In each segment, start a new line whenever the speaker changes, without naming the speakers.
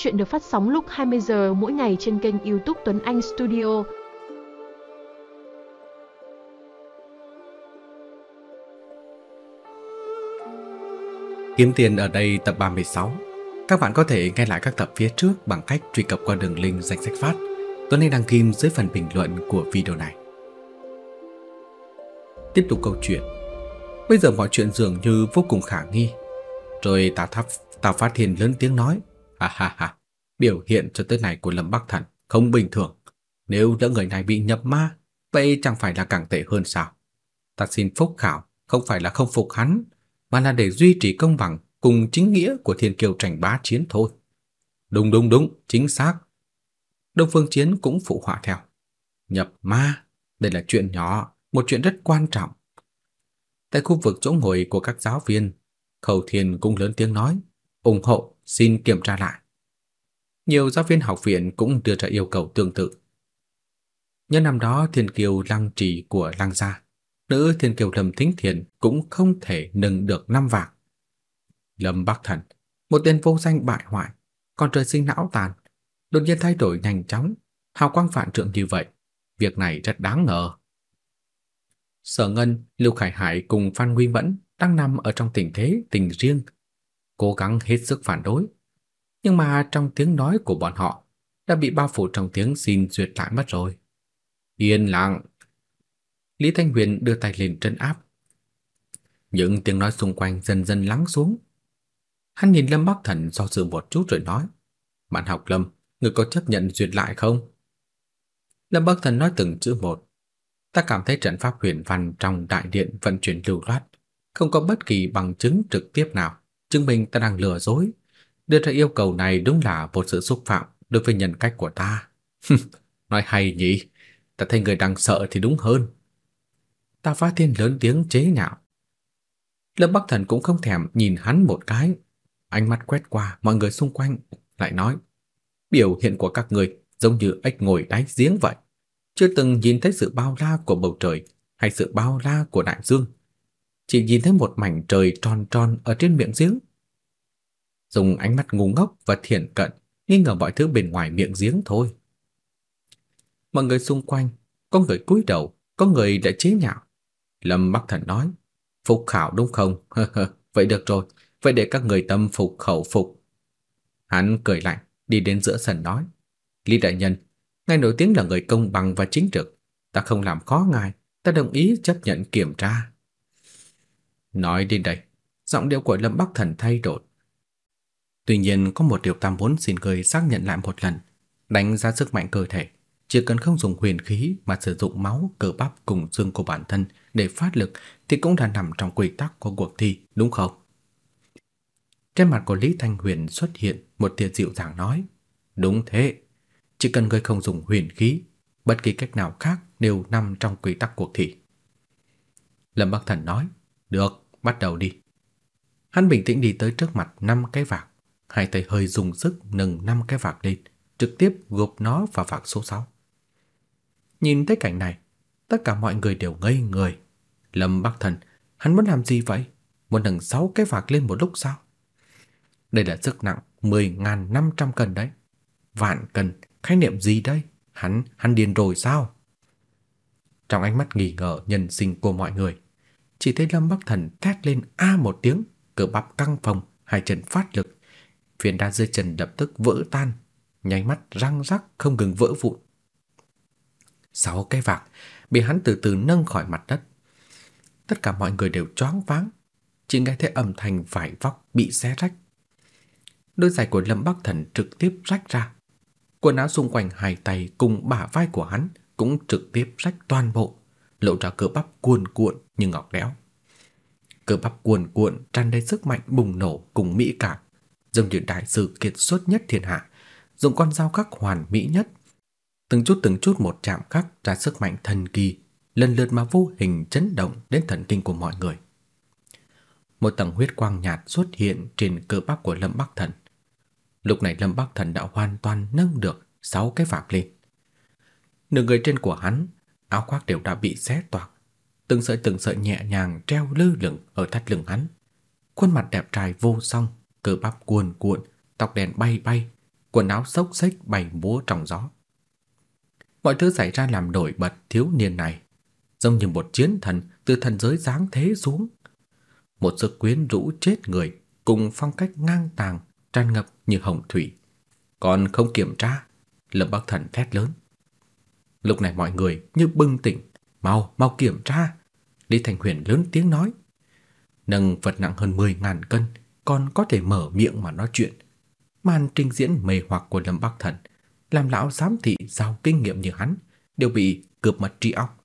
Chuyện được phát sóng lúc 20 giờ mỗi ngày trên kênh YouTube Tuấn Anh Studio.
Kiếm tiền ở đây tập 36. Các bạn có thể nghe lại các tập phía trước bằng cách truy cập qua đường link danh sách phát. Tuấn Anh đăng kim dưới phần bình luận của video này. Tiếp tục câu chuyện. Bây giờ mọi chuyện dường như vô cùng khả nghi. Rồi ta Tháp Tào Phát hiện lớn tiếng nói, ha ha ha, biểu hiện cho tới này của Lâm Bắc Thần không bình thường. Nếu lỡ người này bị nhập ma, vậy chẳng phải là càng tệ hơn sao? Ta xin phúc khảo, không phải là không phục hắn, mà là để duy trì công bằng cùng chính nghĩa của thiên kiêu tranh bá chiến thôi. Đúng đúng đúng, chính xác. Đông Phương Chiến cũng phụ họa theo. Nhập ma, đây là chuyện nhỏ, một chuyện rất quan trọng. Tại khu vực chỗ ngồi của các giáo viên, Khâu Thiên cũng lớn tiếng nói, ủng hộ, xin kiểm tra lại. Nhiều giáo viên học viện cũng đưa ra yêu cầu tương tự. Nhân năm đó thiên kiều lăng trì của lăng gia, nữ thiên kiều Lâm Thính Thiền cũng không thể nâng được năm vàng. Lâm Bắc Thần, một tên vô danh bại hoại, còn trời sinh não tàn, đột nhiên thay đổi nhanh chóng, hào quang phản trượng như vậy, việc này rất đáng ngờ. Sở Ngân, Lưu Khải Hải cùng Phan Nguyên Mẫn đang nằm ở trong tình thế tình riêng, cố gắng hết sức phản đối. Nhưng mà trong tiếng nói của bọn họ đã bị bao phủ trong tiếng xin duyệt lại mất rồi. Yên lặng. Lý Thanh Huyền đưa tay lên trấn áp. Những tiếng nói xung quanh dần dần lắng xuống. Hắn nhìn Lâm Bắc Thần do dự một chút rồi nói: "Bạn học Lâm, người có chấp nhận duyệt lại không?" Lâm Bắc Thần nói từng chữ một. Ta cảm thấy trận pháp huyền văn trong đại điện vận chuyển lưu loát, không có bất kỳ bằng chứng trực tiếp nào chứng minh ta đang lừa dối. Đưa ra yêu cầu này đúng là một sự xúc phạm đối với nhân cách của ta. Nói hay nhỉ, ta thấy người đang sợ thì đúng hơn. Ta phá thiên lớn tiếng chế nhạo. Lâm Bắc Thần cũng không thèm nhìn hắn một cái, ánh mắt quét qua mọi người xung quanh, lại nói: "Biểu hiện của các người giống như ếch ngồi đáy giếng vậy, chưa từng nhìn thấy sự bao la của bầu trời hay sự bao la của đại dương, chỉ nhìn thấy một mảnh trời tròn tròn ở trên miệng giếng. Dùng ánh mắt ngu ngốc và thiện cận nghi ngờ mọi thứ bên ngoài miệng giếng thôi. Mọi người xung quanh, có người cúi đầu, có người đã chế nhạo. Lâm Bắc Thần nói, phục khảo đúng không? vậy được rồi, vậy để các người tâm phục khẩu phục. Hắn cười lạnh, đi đến giữa sân nói, Lý đại nhân, ngài nổi tiếng là người công bằng và chính trực, ta không làm khó ngài, ta đồng ý chấp nhận kiểm tra. Nói đến đây, giọng điệu của Lâm Bắc Thần thay đổi. Tuy nhiên có một điều Tam muốn xin người xác nhận lại một lần, đánh giá sức mạnh cơ thể, chỉ cần không dùng huyền khí mà sử dụng máu, cơ bắp cùng xương của bản thân để phát lực thì cũng đã nằm trong quy tắc của cuộc thi, đúng không? Trên mặt của Lý Thanh Huyền xuất hiện một tia dịu dàng nói, đúng thế, chỉ cần người không dùng huyền khí, bất kỳ cách nào khác đều nằm trong quy tắc cuộc thi. Lâm Bắc Thần nói, được, bắt đầu đi. Hắn bình tĩnh đi tới trước mặt năm cái vạc, hai tay hơi dùng sức nâng năm cái vạc lên, trực tiếp gộp nó vào vạc số 6. Nhìn thấy cảnh này, tất cả mọi người đều ngây người. Lâm Bắc Thần, hắn muốn làm gì vậy? Muốn nâng 6 cái vạc lên một lúc sao? Đây là sức nặng 10.500 cân đấy. Vạn cân, khái niệm gì đây? Hắn, hắn điên rồi sao? Trong ánh mắt nghi ngờ nhân sinh của mọi người, chỉ thấy Lâm Bắc Thần thét lên a một tiếng, cơ bắp căng phồng, hai chân phát lực. Phiến đá dưới chân lập tức vỡ tan, nháy mắt răng rắc không ngừng vỡ vụn. Sáu cái vạc bị hắn từ từ nâng khỏi mặt đất. Tất cả mọi người đều choáng váng, chỉ nghe thấy âm thanh vải vóc bị xé rách. Đôi giày của Lâm Bắc Thần trực tiếp rách ra. Quần áo xung quanh hai tay cùng bả vai của hắn cũng trực tiếp rách toàn bộ lộ ra cơ bắp cuồn cuộn như ngọc đẽo. Cơ bắp cuồn cuộn tràn đầy sức mạnh bùng nổ cùng mỹ cảm, giống như đại sư kiệt xuất nhất thiên hạ, dùng con dao khắc hoàn mỹ nhất. Từng chút từng chút một chạm khắc ra sức mạnh thần kỳ, lần lượt mà vô hình chấn động đến thần kinh của mọi người. Một tầng huyết quang nhạt xuất hiện trên cơ bắp của Lâm Bắc Thần. Lúc này Lâm Bắc Thần đã hoàn toàn nâng được sáu cái vạc lên. Nửa người trên của hắn áo khoác đều đã bị xé toạc, từng sợi từng sợi nhẹ nhàng treo lơ lửng ở thắt lưng hắn. Khuôn mặt đẹp trai vô song, cơ bắp cuồn cuộn, tóc đen bay bay, quần áo xốc xếch bay múa trong gió. Mọi thứ xảy ra làm nổi bật thiếu niên này, giống như một chiến thần từ thần giới giáng thế xuống. Một sức quyến rũ chết người cùng phong cách ngang tàng tràn ngập như hồng thủy. Còn không kiểm tra, Lâm Bắc Thần thét lớn. Lúc này mọi người như bừng tỉnh, mau mau kiểm tra. Lý Thành Huyền lớn tiếng nói. Nâng vật nặng hơn 10 ngàn cân, còn có thể mở miệng mà nói chuyện. Màn trình diễn mê hoặc của Lâm Bắc Thần, làm lão giám thị giàu kinh nghiệm như hắn, đều bị cướp mất trí óc.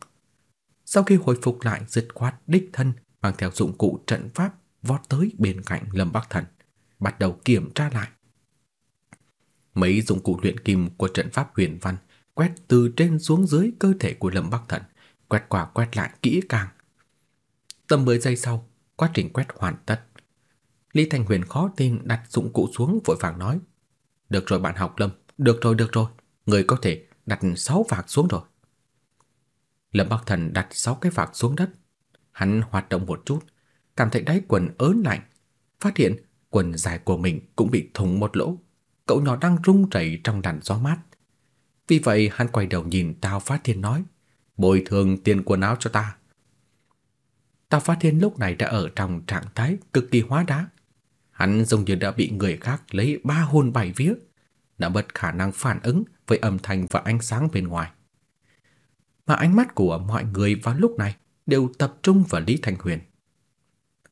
Sau khi hồi phục lại dứt khoát đích thân mang theo dụng cụ trận pháp vọt tới bên cạnh Lâm Bắc Thần, bắt đầu kiểm tra lại. Mấy dụng cụ luyện kim của trận pháp huyền văn quét từ trên xuống dưới cơ thể của Lâm Bắc Thần, quét qua quét lại kỹ càng. Tầm 10 giây sau, quá trình quét hoàn tất. Lý Thành Huyền khó tin đặt dụng cụ xuống vội vàng nói: "Được rồi bạn học Lâm, được rồi được rồi, người có thể đặt 6 vạc xuống rồi." Lâm Bắc Thần đặt 6 cái vạc xuống đất. Hắn hoạt động một chút, cảm thấy đáy quần ớn lạnh, phát hiện quần dài của mình cũng bị thủng một lỗ. Cậu nhỏ đang rung rẩy trong làn gió mát. Vì vậy hắn quay đầu nhìn Tào Phát Thiên nói, bồi thường tiền quần áo cho ta. Tào Phát Thiên lúc này đã ở trong trạng thái cực kỳ hóa đá. Hắn giống như đã bị người khác lấy ba hồn bảy vía, đã mất khả năng phản ứng với âm thanh và ánh sáng bên ngoài. Mà ánh mắt của mọi người vào lúc này đều tập trung vào Lý Thành Huyền.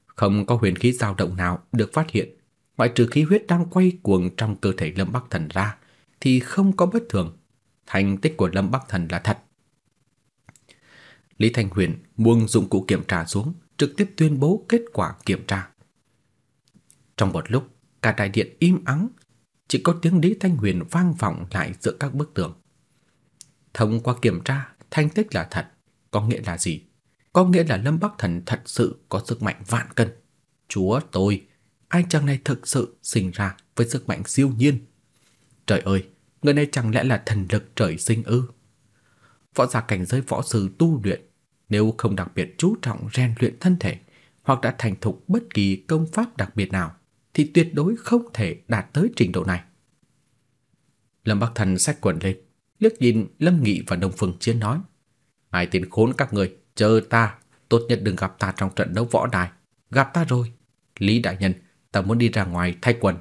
Không có huyền khí dao động nào được phát hiện, ngoại trừ khí huyết đang quay cuồng trong cơ thể Lâm Bắc Thần ra thì không có bất thường. Thành tích của Lâm Bắc Thần là thật. Lý Thanh Huyền buông dụng cụ kiểm tra xuống, trực tiếp tuyên bố kết quả kiểm tra. Trong một lúc, cả đại điện im ắng, chỉ có tiếng Lý Thanh Huyền vang vọng lại giữa các bức tường. Thông qua kiểm tra, thành tích là thật, có nghĩa là gì? Có nghĩa là Lâm Bắc Thần thật sự có sức mạnh vạn cân. Chúa tôi, anh chàng này thực sự sinh ra với sức mạnh siêu nhiên. Trời ơi, người này chẳng lẽ là thần lực trời sinh ư? Võ giả cảnh giới võ sư tu luyện, nếu không đặc biệt chú trọng rèn luyện thân thể hoặc đã thành thục bất kỳ công pháp đặc biệt nào thì tuyệt đối không thể đạt tới trình độ này. Lâm Bắc Thần xách quần lên, liếc nhìn Lâm Nghị và Đông Phương Chiến nói: Hai tên khốn các người, chờ ta, tốt nhất đừng gặp ta trong trận đấu võ đài. Gặp ta rồi, Lý đại nhân, ta muốn đi ra ngoài thay quần."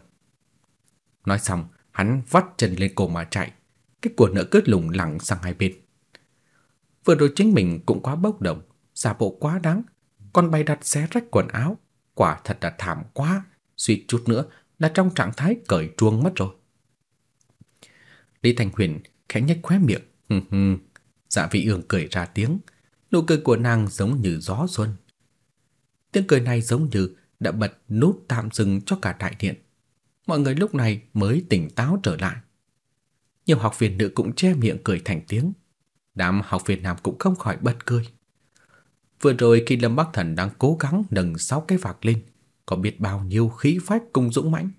Nói xong, hắn vắt chân lên cổ mà chạy, cái quần nợ cứ lủng lẳng sang hai bên. Vừa rồi chính mình cũng quá bốc đồng, giả bộ quá đáng, còn bày đặt xé rách quần áo, quả thật là thảm quá, suýt chút nữa là trong trạng thái cởi truông mất rồi. Lý Thành Huyền khẽ nhếch khóe miệng, hừ hừ. Dạ Vị Ương cười ra tiếng, nụ cười của nàng giống như gió xuân. Tiếng cười này giống như đã bật nút tạm dừng cho cả đại điện. Mọi người lúc này mới tỉnh táo trở lại. Nhiều học viên nữ cũng che miệng cười thành tiếng. Đám học việt nam cũng không khỏi bật cười. Vừa rồi khi Lâm Bắc Thần đang cố gắng nâng sáu cái vạc lên, có biết bao nhiêu khí phách cùng dũng mãnh,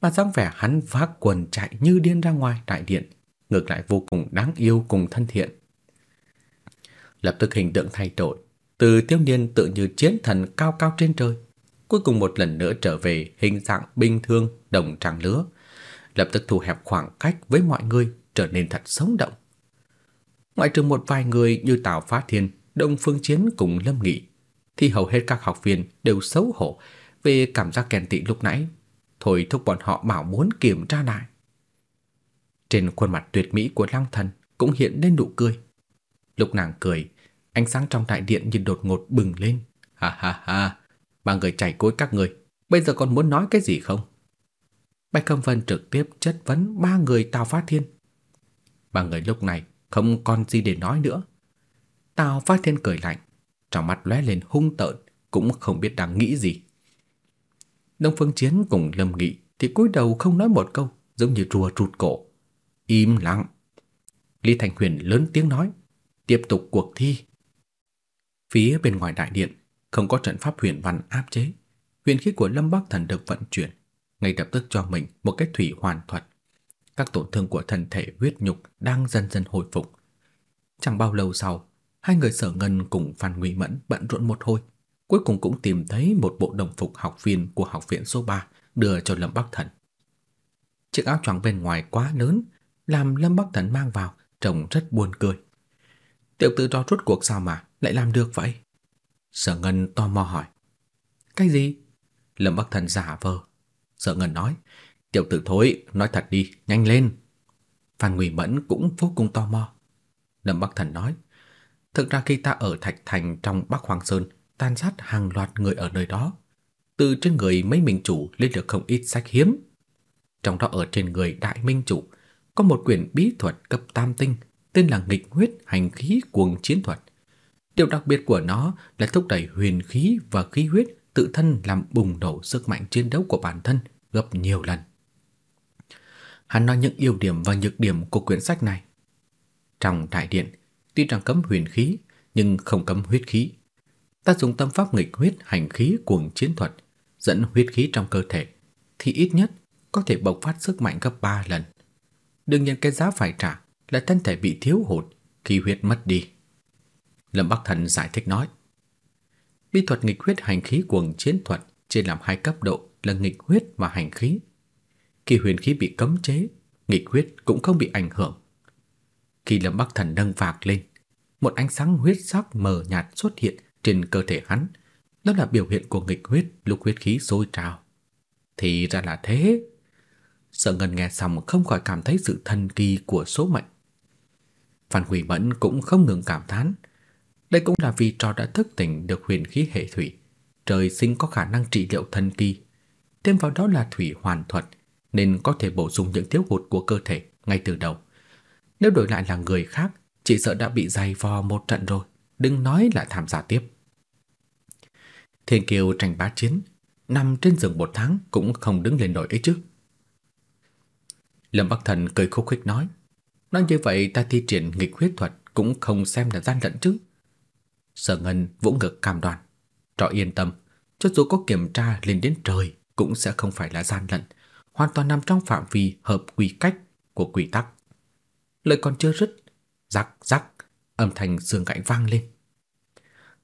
mà dáng vẻ hắn vác quần chạy như điên ra ngoài đại điện, ngược lại vô cùng đáng yêu cùng thân thiện. Lập tức hình tượng thay đổi, từ thiếu niên tự như chiến thần cao cao trên trời, cuối cùng một lần nữa trở về hình dạng bình thường đồng trang lứa, lập tức thu hẹp khoảng cách với mọi người, trở nên thật sống động. Ngoại trừ một vài người như Tào Phá Thiên, Đông Phương Chiến cùng Lâm Nghị, thì hầu hết các học viên đều xấu hổ về cảm giác kèn tị lúc nãy, thôi thúc bọn họ bảo muốn kiểm tra lại. Trên khuôn mặt tuyệt mỹ của Lăng Thần cũng hiện lên nụ cười. Lúc nàng cười, ánh sáng trong đại điện như đột ngột bừng lên. Ha ha ha, ba người chảy cối các người, bây giờ còn muốn nói cái gì không? Bạch Cẩm Vân trực tiếp chất vấn ba người Tào Phát Thiên. Ba người lúc này không còn gì để nói nữa. Tào Phát Thiên cười lạnh, trong mắt lóe lên hung tợn, cũng không biết đang nghĩ gì. Đông Phương Chiến cùng Lâm Nghị thì cúi đầu không nói một câu, giống như rùa rụt cổ. Im lặng. Lý Thành Huyền lớn tiếng nói, tiếp tục cuộc thi. Phía bên ngoài đại điện không có trận pháp huyền văn áp chế, huyền khí của Lâm Bắc Thần được vận chuyển, ngay lập tức cho mình một cái thủy hoàn thuật. Các tổn thương của thân thể huyết nhục đang dần dần hồi phục. Chẳng bao lâu sau, hai người Sở Ngân cùng Phan Ngụy Mẫn bận rộn một hồi, cuối cùng cũng tìm thấy một bộ đồng phục học viên của học viện số 3 đưa cho Lâm Bắc Thần. Chiếc áo choàng bên ngoài quá lớn, làm Lâm Bắc Thần mang vào trông rất buồn cười. Tiểu tử đó rốt cuộc sao mà lại làm được vậy? Sở Ngân tò mò hỏi. Cái gì? Lâm Bắc Thần giả vờ. Sở Ngân nói, tiểu tử thối, nói thật đi, nhanh lên. Phan Ngụy Mẫn cũng vô cùng tò mò. Lâm Bắc Thần nói, thực ra khi ta ở Thạch Thành trong Bắc Hoàng Sơn, tan sát hàng loạt người ở nơi đó. Từ trên người mấy minh chủ lấy được không ít sách hiếm. Trong đó ở trên người đại minh chủ có một quyển bí thuật cấp tam tinh tên là nghịch huyết hành khí cuồng chiến thuật. Điều đặc biệt của nó là thúc đẩy huyền khí và khí huyết tự thân làm bùng nổ sức mạnh chiến đấu của bản thân gấp nhiều lần. Hắn nói những ưu điểm và nhược điểm của quyển sách này. Trong đại điện, tuy rằng cấm huyền khí nhưng không cấm huyết khí. Ta dùng tâm pháp nghịch huyết hành khí cuồng chiến thuật dẫn huyết khí trong cơ thể thì ít nhất có thể bộc phát sức mạnh gấp 3 lần. Đương nhiên cái giá phải trả là thân thể bị thiếu hụt, khi huyết mất đi. Lâm Bắc Thần giải thích nói. Bí thuật nghịch huyết hành khí cuồng chiến thuật chia làm hai cấp độ là nghịch huyết và hành khí. Khi huyền khí bị cấm chế, nghịch huyết cũng không bị ảnh hưởng. Khi Lâm Bắc Thần nâng vạc lên, một ánh sáng huyết sắc mờ nhạt xuất hiện trên cơ thể hắn, đó là biểu hiện của nghịch huyết lúc huyết khí sôi trào. Thì ra là thế. Sở Ngân nghe xong không khỏi cảm thấy sự thần kỳ của số mệnh. Phan Quỷ Mẫn cũng không ngừng cảm thán. Đây cũng là vì trò đã thức tỉnh được huyền khí hệ thủy, trời sinh có khả năng trị liệu thần kỳ. Thêm vào đó là thủy hoàn thuật, nên có thể bổ sung những thiếu hụt của cơ thể ngay từ đầu. Nếu đổi lại là người khác, chỉ sợ đã bị dày vò một trận rồi, đừng nói là tham gia tiếp. Thiên Kiều tranh bá chiến, nằm trên giường một tháng cũng không đứng lên nổi ấy chứ. Lâm Bắc Thần cười khúc khích nói, nói như vậy ta thi triển nghịch huyết thuật cũng không xem là gian lận chứ. Sở Ngân vỗ ngực cam đoan, trọ yên tâm, cho dù có kiểm tra lên đến trời cũng sẽ không phải là gian lận, hoàn toàn nằm trong phạm vi hợp quy cách của quy tắc. Lời còn chưa dứt, rắc rắc, âm thanh xương gãy vang lên.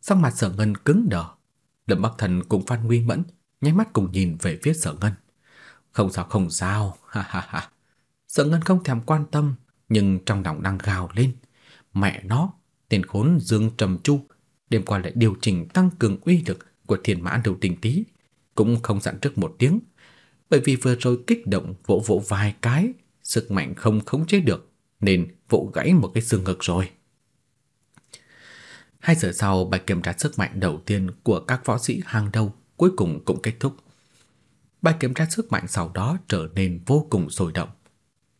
Sắc mặt Sở Ngân cứng đờ, Lâm Bắc Thần cùng Phan Nguy Mẫn nháy mắt cùng nhìn về phía Sở Ngân. Không sao không sao, ha ha ha. Sở Ngân không thèm quan tâm, nhưng trong lòng đang gào lên. Mẹ nó, tên khốn Dương Trầm Chu, đêm qua lại điều chỉnh tăng cường uy lực của thiên mã đầu tình tí, cũng không dặn trước một tiếng, bởi vì vừa rồi kích động vỗ vỗ vài cái, sức mạnh không khống chế được, nên vỗ gãy một cái xương ngực rồi. Hai giờ sau, bài kiểm tra sức mạnh đầu tiên của các võ sĩ hàng đầu cuối cùng cũng kết thúc. Bài kiểm tra sức mạnh sau đó trở nên vô cùng sôi động,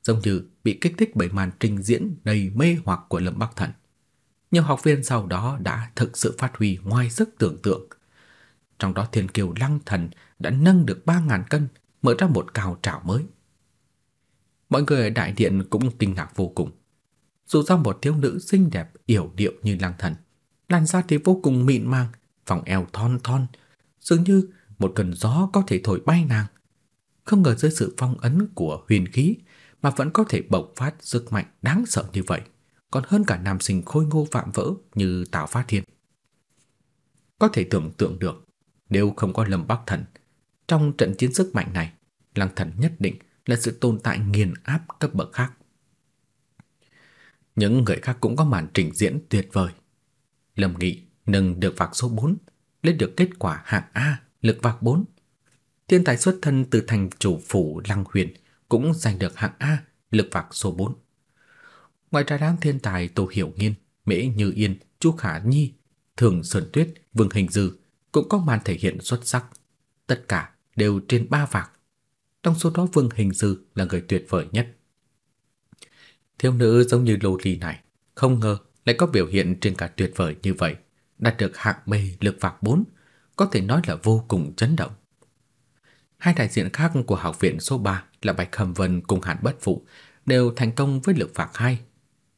giống như bị kích thích bởi màn trình diễn đầy mê hoặc của Lâm Bắc Thần. Nhiều học viên sau đó đã thực sự phát huy ngoài sức tưởng tượng. Trong đó Thiên Kiều Lăng Thần đã nâng được 3000 cân, mở ra một cao trào mới. Mọi người ở đại điện cũng kinh ngạc vô cùng. Dù sao một thiếu nữ xinh đẹp, yểu điệu như lang Thần, làn da thì vô cùng mịn màng, vòng eo thon thon, dường như một cơn gió có thể thổi bay nàng. Không ngờ dưới sự phong ấn của huyền khí mà vẫn có thể bộc phát sức mạnh đáng sợ như vậy, còn hơn cả nam sinh khôi ngô vạm vỡ như Tào Phát Thiên. Có thể tưởng tượng được, nếu không có Lâm Bắc Thần, trong trận chiến sức mạnh này, Lăng Thần nhất định là sự tồn tại nghiền áp cấp bậc khác. Những người khác cũng có màn trình diễn tuyệt vời. Lâm Nghị nâng được vạc số 4, lấy được kết quả hạng A, lực vạc 4. Thiên tài xuất thân từ thành chủ phủ Lăng Huyền cũng giành được hạng A, lực vạc số 4. Ngoài ra đám thiên tài Tô Hiểu Nghiên, Mễ Như Yên, Chu Khả Nhi, Thường Sơn Tuyết, Vương Hình Dư cũng có màn thể hiện xuất sắc. Tất cả đều trên ba vạc. Trong số đó Vương Hình Dư là người tuyệt vời nhất. Thiếu nữ giống như lô ly này, không ngờ lại có biểu hiện trên cả tuyệt vời như vậy, đạt được hạng B lực vạc 4, có thể nói là vô cùng chấn động. Hai đại diện khác của học viện số 3 là Bạch Hầm Vân cùng Hàn Bất Phụ đều thành công với lực phạt 2,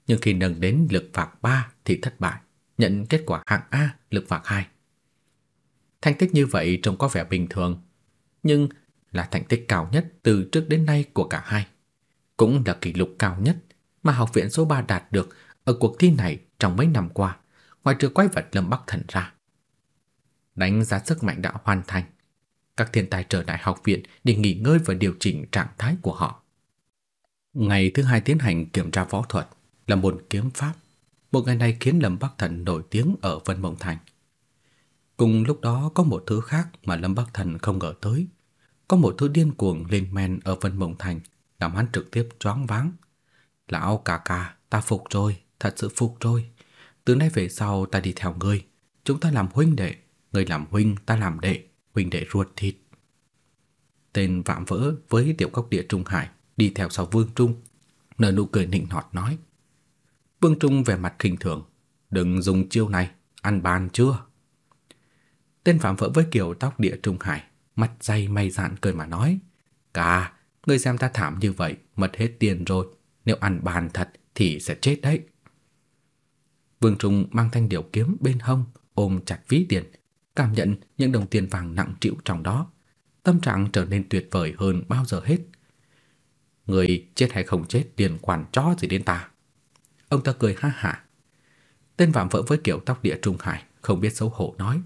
nhưng khi nâng đến lực phạt 3 thì thất bại, nhận kết quả hạng A lực phạt 2. Thành tích như vậy trông có vẻ bình thường, nhưng là thành tích cao nhất từ trước đến nay của cả hai, cũng là kỷ lục cao nhất mà học viện số 3 đạt được ở cuộc thi này trong mấy năm qua, ngoài trừ quái vật Lâm Bắc Thần ra. Đánh giá sức mạnh đã hoàn thành, các thiên tài trở lại học viện để nghỉ ngơi và điều chỉnh trạng thái của họ. Ngày thứ hai tiến hành kiểm tra võ thuật là môn kiếm pháp. Một ngày này khiến Lâm Bắc Thần nổi tiếng ở Vân Mộng Thành. Cùng lúc đó có một thứ khác mà Lâm Bắc Thần không ngờ tới. Có một thứ điên cuồng lên men ở Vân Mộng Thành, làm hắn trực tiếp choáng váng. Lão ca ca, ta phục rồi, thật sự phục rồi. Từ nay về sau ta đi theo ngươi, chúng ta làm huynh đệ, ngươi làm huynh, ta làm đệ, huynh đệ ruột thịt. Tên vạm vỡ với tiểu cốc địa Trung Hải đi theo sau Vương Trung, nở nụ cười nịnh nọt nói. Vương Trung vẻ mặt khinh thường, đừng dùng chiêu này, ăn bàn chưa? Tên phạm vỡ với kiểu tóc địa Trung Hải, mặt dày mày dạn cười mà nói, "Cả, ngươi xem ta thảm như vậy, mất hết tiền rồi, nếu ăn bàn thật thì sẽ chết đấy." Vương Trung mang thanh điệu kiếm bên hông, ôm chặt ví tiền, cảm nhận những đồng tiền vàng nặng trĩu trong đó, tâm trạng trở nên tuyệt vời hơn bao giờ hết. Người chết hay không chết liên quan chó gì đến ta. Ông ta cười ha hả. Tên vạm vỡ với kiểu tóc địa Trung Hải không biết xấu hổ nói.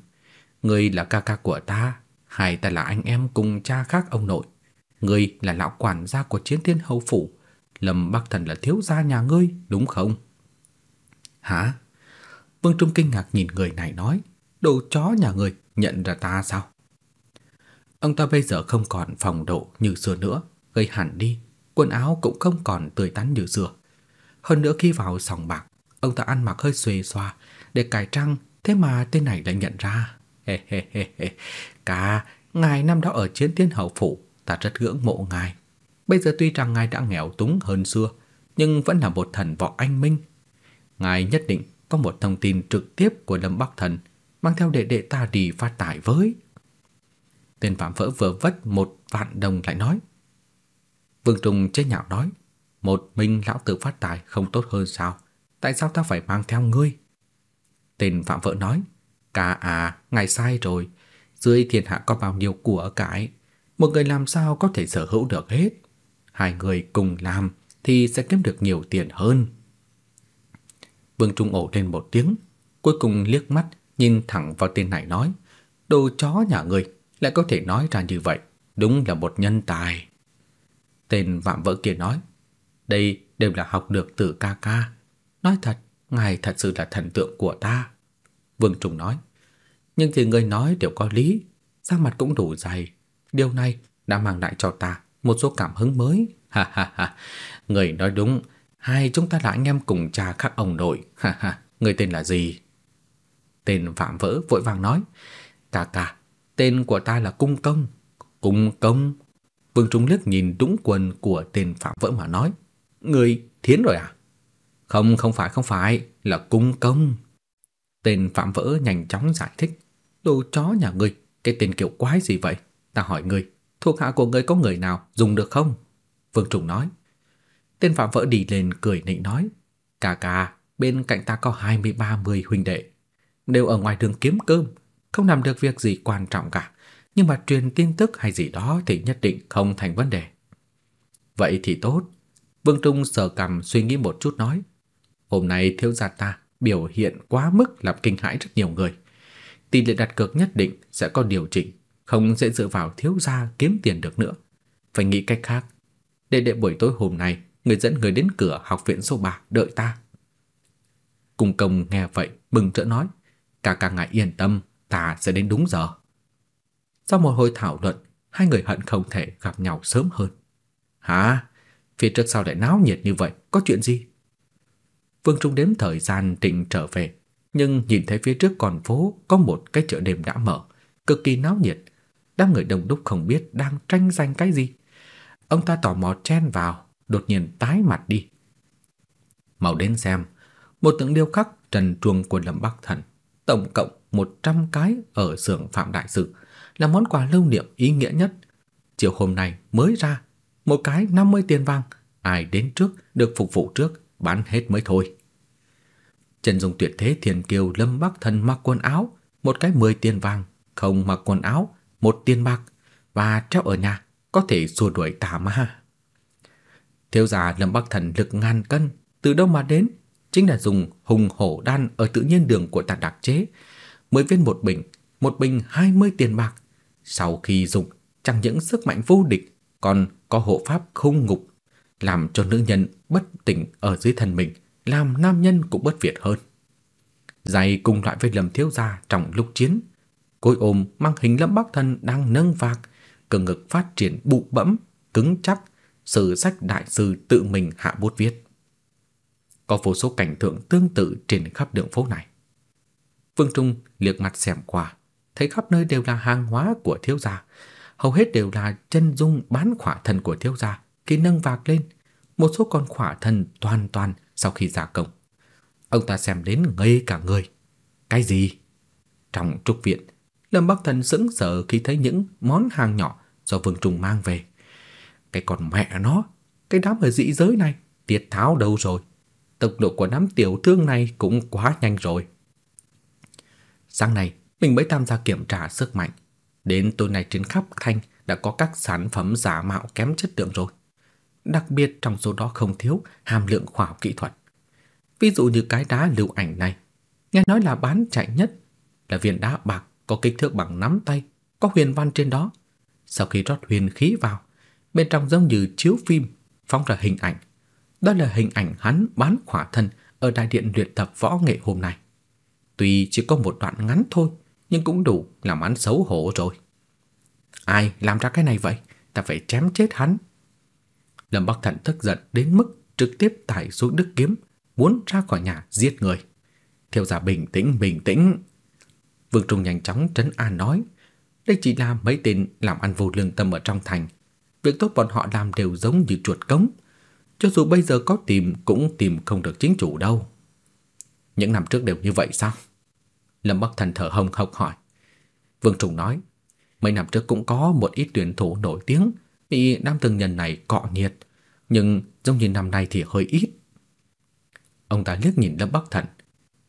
Người là ca ca của ta, hai ta là anh em cùng cha khác ông nội. Người là lão quản gia của chiến thiên hầu phủ. Lâm Bắc Thần là thiếu gia nhà ngươi, đúng không? Hả? Vương Trung kinh ngạc nhìn người này nói. Đồ chó nhà ngươi nhận ra ta sao? Ông ta bây giờ không còn phòng độ như xưa nữa, gây hẳn đi, quần áo cũng không còn tươi tắn như xưa. Hơn nữa khi vào sòng bạc, ông ta ăn mặc hơi xuề xoa để cải trang, thế mà tên này lại nhận ra cá cả ngài năm đó ở chiến tiến hậu phủ, ta rất ngưỡng mộ ngài. Bây giờ tuy rằng ngài đã nghèo túng hơn xưa, nhưng vẫn là một thần võ anh minh. Ngài nhất định có một thông tin trực tiếp của Lâm Bắc Thần mang theo đệ đệ ta đi phát tải với. Tên phạm vỡ vừa vất một vạn đồng lại nói. Vương Trung chế nhạo nói, một mình lão tử phát tài không tốt hơn sao? Tại sao ta phải mang theo ngươi? Tên phạm vỡ nói, cả à, ngài sai rồi. Dưới thiên hạ có bao nhiêu của cải, một người làm sao có thể sở hữu được hết? Hai người cùng làm thì sẽ kiếm được nhiều tiền hơn. Vương Trung ổ lên một tiếng, cuối cùng liếc mắt nhìn thẳng vào tên này nói, đồ chó nhà ngươi lại có thể nói ra như vậy, đúng là một nhân tài. Tên vạm vỡ kia nói, đây đều là học được từ ca ca. Nói thật, ngài thật sự là thần tượng của ta. Vương Trung nói, nhưng thì người nói đều có lý, da mặt cũng đủ dày. Điều này đã mang lại cho ta một số cảm hứng mới. Ha ha ha, người nói đúng, hai chúng ta là anh em cùng cha khác ông nội. Ha ha, người tên là gì? Tên phạm vỡ vội vàng nói, Cà cà. tên của ta là Cung Công. Cung Công? Vương Trung liếc nhìn đúng quần của tên phạm vỡ mà nói, Người thiến rồi à? Không, không phải, không phải, là cung công. Tên phạm vỡ nhanh chóng giải thích. Đồ chó nhà ngươi, cái tên kiểu quái gì vậy? Ta hỏi ngươi, thuộc hạ của ngươi có người nào dùng được không? Vương trùng nói. Tên phạm vỡ đi lên cười nịnh nói. Cà cà, bên cạnh ta có 20-30 huynh đệ. Đều ở ngoài đường kiếm cơm, không làm được việc gì quan trọng cả. Nhưng mà truyền tin tức hay gì đó thì nhất định không thành vấn đề. Vậy thì tốt, Vương Trung sờ cằm suy nghĩ một chút nói, hôm nay thiếu gia ta biểu hiện quá mức làm kinh hãi rất nhiều người. Tỷ lệ đặt cược nhất định sẽ có điều chỉnh, không dễ dựa vào thiếu gia kiếm tiền được nữa. Phải nghĩ cách khác. Để để buổi tối hôm nay, người dẫn người đến cửa học viện số 3 đợi ta. Cung công nghe vậy, bừng trợ nói, cả cả ngài yên tâm, ta sẽ đến đúng giờ. Sau một hồi thảo luận, hai người hận không thể gặp nhau sớm hơn. Hả? Phía trước sau lại náo nhiệt như vậy, có chuyện gì? Vương Trung đếm thời gian định trở về, nhưng nhìn thấy phía trước con phố có một cái chợ đêm đã mở, cực kỳ náo nhiệt. Đám người đông đúc không biết đang tranh giành cái gì. Ông ta tò mò chen vào, đột nhiên tái mặt đi. Mau đến xem, một tượng điêu khắc trần truồng của Lâm Bắc Thần, tổng cộng 100 cái ở xưởng Phạm Đại Sư, là món quà lưu niệm ý nghĩa nhất. Chiều hôm nay mới ra một cái 50 tiền vàng, ai đến trước được phục vụ trước, bán hết mới thôi. Trần Dung tuyệt thế thiền kiều Lâm Bắc Thần mặc quần áo, một cái 10 tiền vàng, không mặc quần áo, một tiền bạc và treo ở nhà, có thể xua đuổi tà ma. Thiếu gia Lâm Bắc Thần lực ngàn cân, từ đâu mà đến? Chính là dùng hùng hổ đan ở tự nhiên đường của ta đặc chế, mới viên một bình, một bình 20 tiền bạc. Sau khi dùng, chẳng những sức mạnh vô địch còn có hộ pháp không ngục, làm cho nữ nhân bất tỉnh ở dưới thân mình, làm nam nhân cũng bất việt hơn. Giày cùng loại với Lâm thiếu gia trong lúc chiến, cối ôm mang hình Lâm Bắc Thần đang nâng vạc, cơ ngực phát triển bụ bẫm, cứng chắc, sử sách đại sư tự mình hạ bút viết. Có vô số cảnh tượng tương tự trên khắp đường phố này. Vương Trung liếc mắt xem qua, thấy khắp nơi đều là hàng hóa của thiếu gia, hầu hết đều là chân dung bán khỏa thân của thiếu gia khi nâng vạc lên, một số con khỏa thân toàn toàn sau khi gia công. Ông ta xem đến ngây cả người. Cái gì? Trong trúc viện, Lâm Bắc Thần sững sờ khi thấy những món hàng nhỏ do Vương trùng mang về. Cái con mẹ nó, cái đám ở dị giới này, tiệt tháo đâu rồi? Tốc độ của đám tiểu thương này cũng quá nhanh rồi. Sáng nay, mình mới tham gia kiểm tra sức mạnh. Đến tối nay trên khắp thanh đã có các sản phẩm giả mạo kém chất lượng rồi. Đặc biệt trong số đó không thiếu hàm lượng khoa học kỹ thuật. Ví dụ như cái đá lưu ảnh này, nghe nói là bán chạy nhất, là viên đá bạc có kích thước bằng nắm tay, có huyền văn trên đó. Sau khi rót huyền khí vào, bên trong giống như chiếu phim, phóng ra hình ảnh. Đó là hình ảnh hắn bán khỏa thân ở đại điện luyện tập võ nghệ hôm nay. Tuy chỉ có một đoạn ngắn thôi, nhưng cũng đủ làm hắn xấu hổ rồi. Ai làm ra cái này vậy? Ta phải chém chết hắn. Lâm Bắc Thần tức giận đến mức trực tiếp tải xuống đức kiếm, muốn ra khỏi nhà giết người. Thiếu gia bình tĩnh, bình tĩnh. Vương Trung nhanh chóng trấn an nói, đây chỉ là mấy tên làm ăn vô lương tâm ở trong thành. Việc tốt bọn họ làm đều giống như chuột cống. Cho dù bây giờ có tìm cũng tìm không được chính chủ đâu. Những năm trước đều như vậy sao? Lâm Bắc Thần thở hồng hộc hỏi. Vương Trung nói, mấy năm trước cũng có một ít tuyển thủ nổi tiếng bị nam thường nhân này cọ nhiệt, nhưng giống như năm nay thì hơi ít. Ông ta liếc nhìn Lâm Bắc Thần,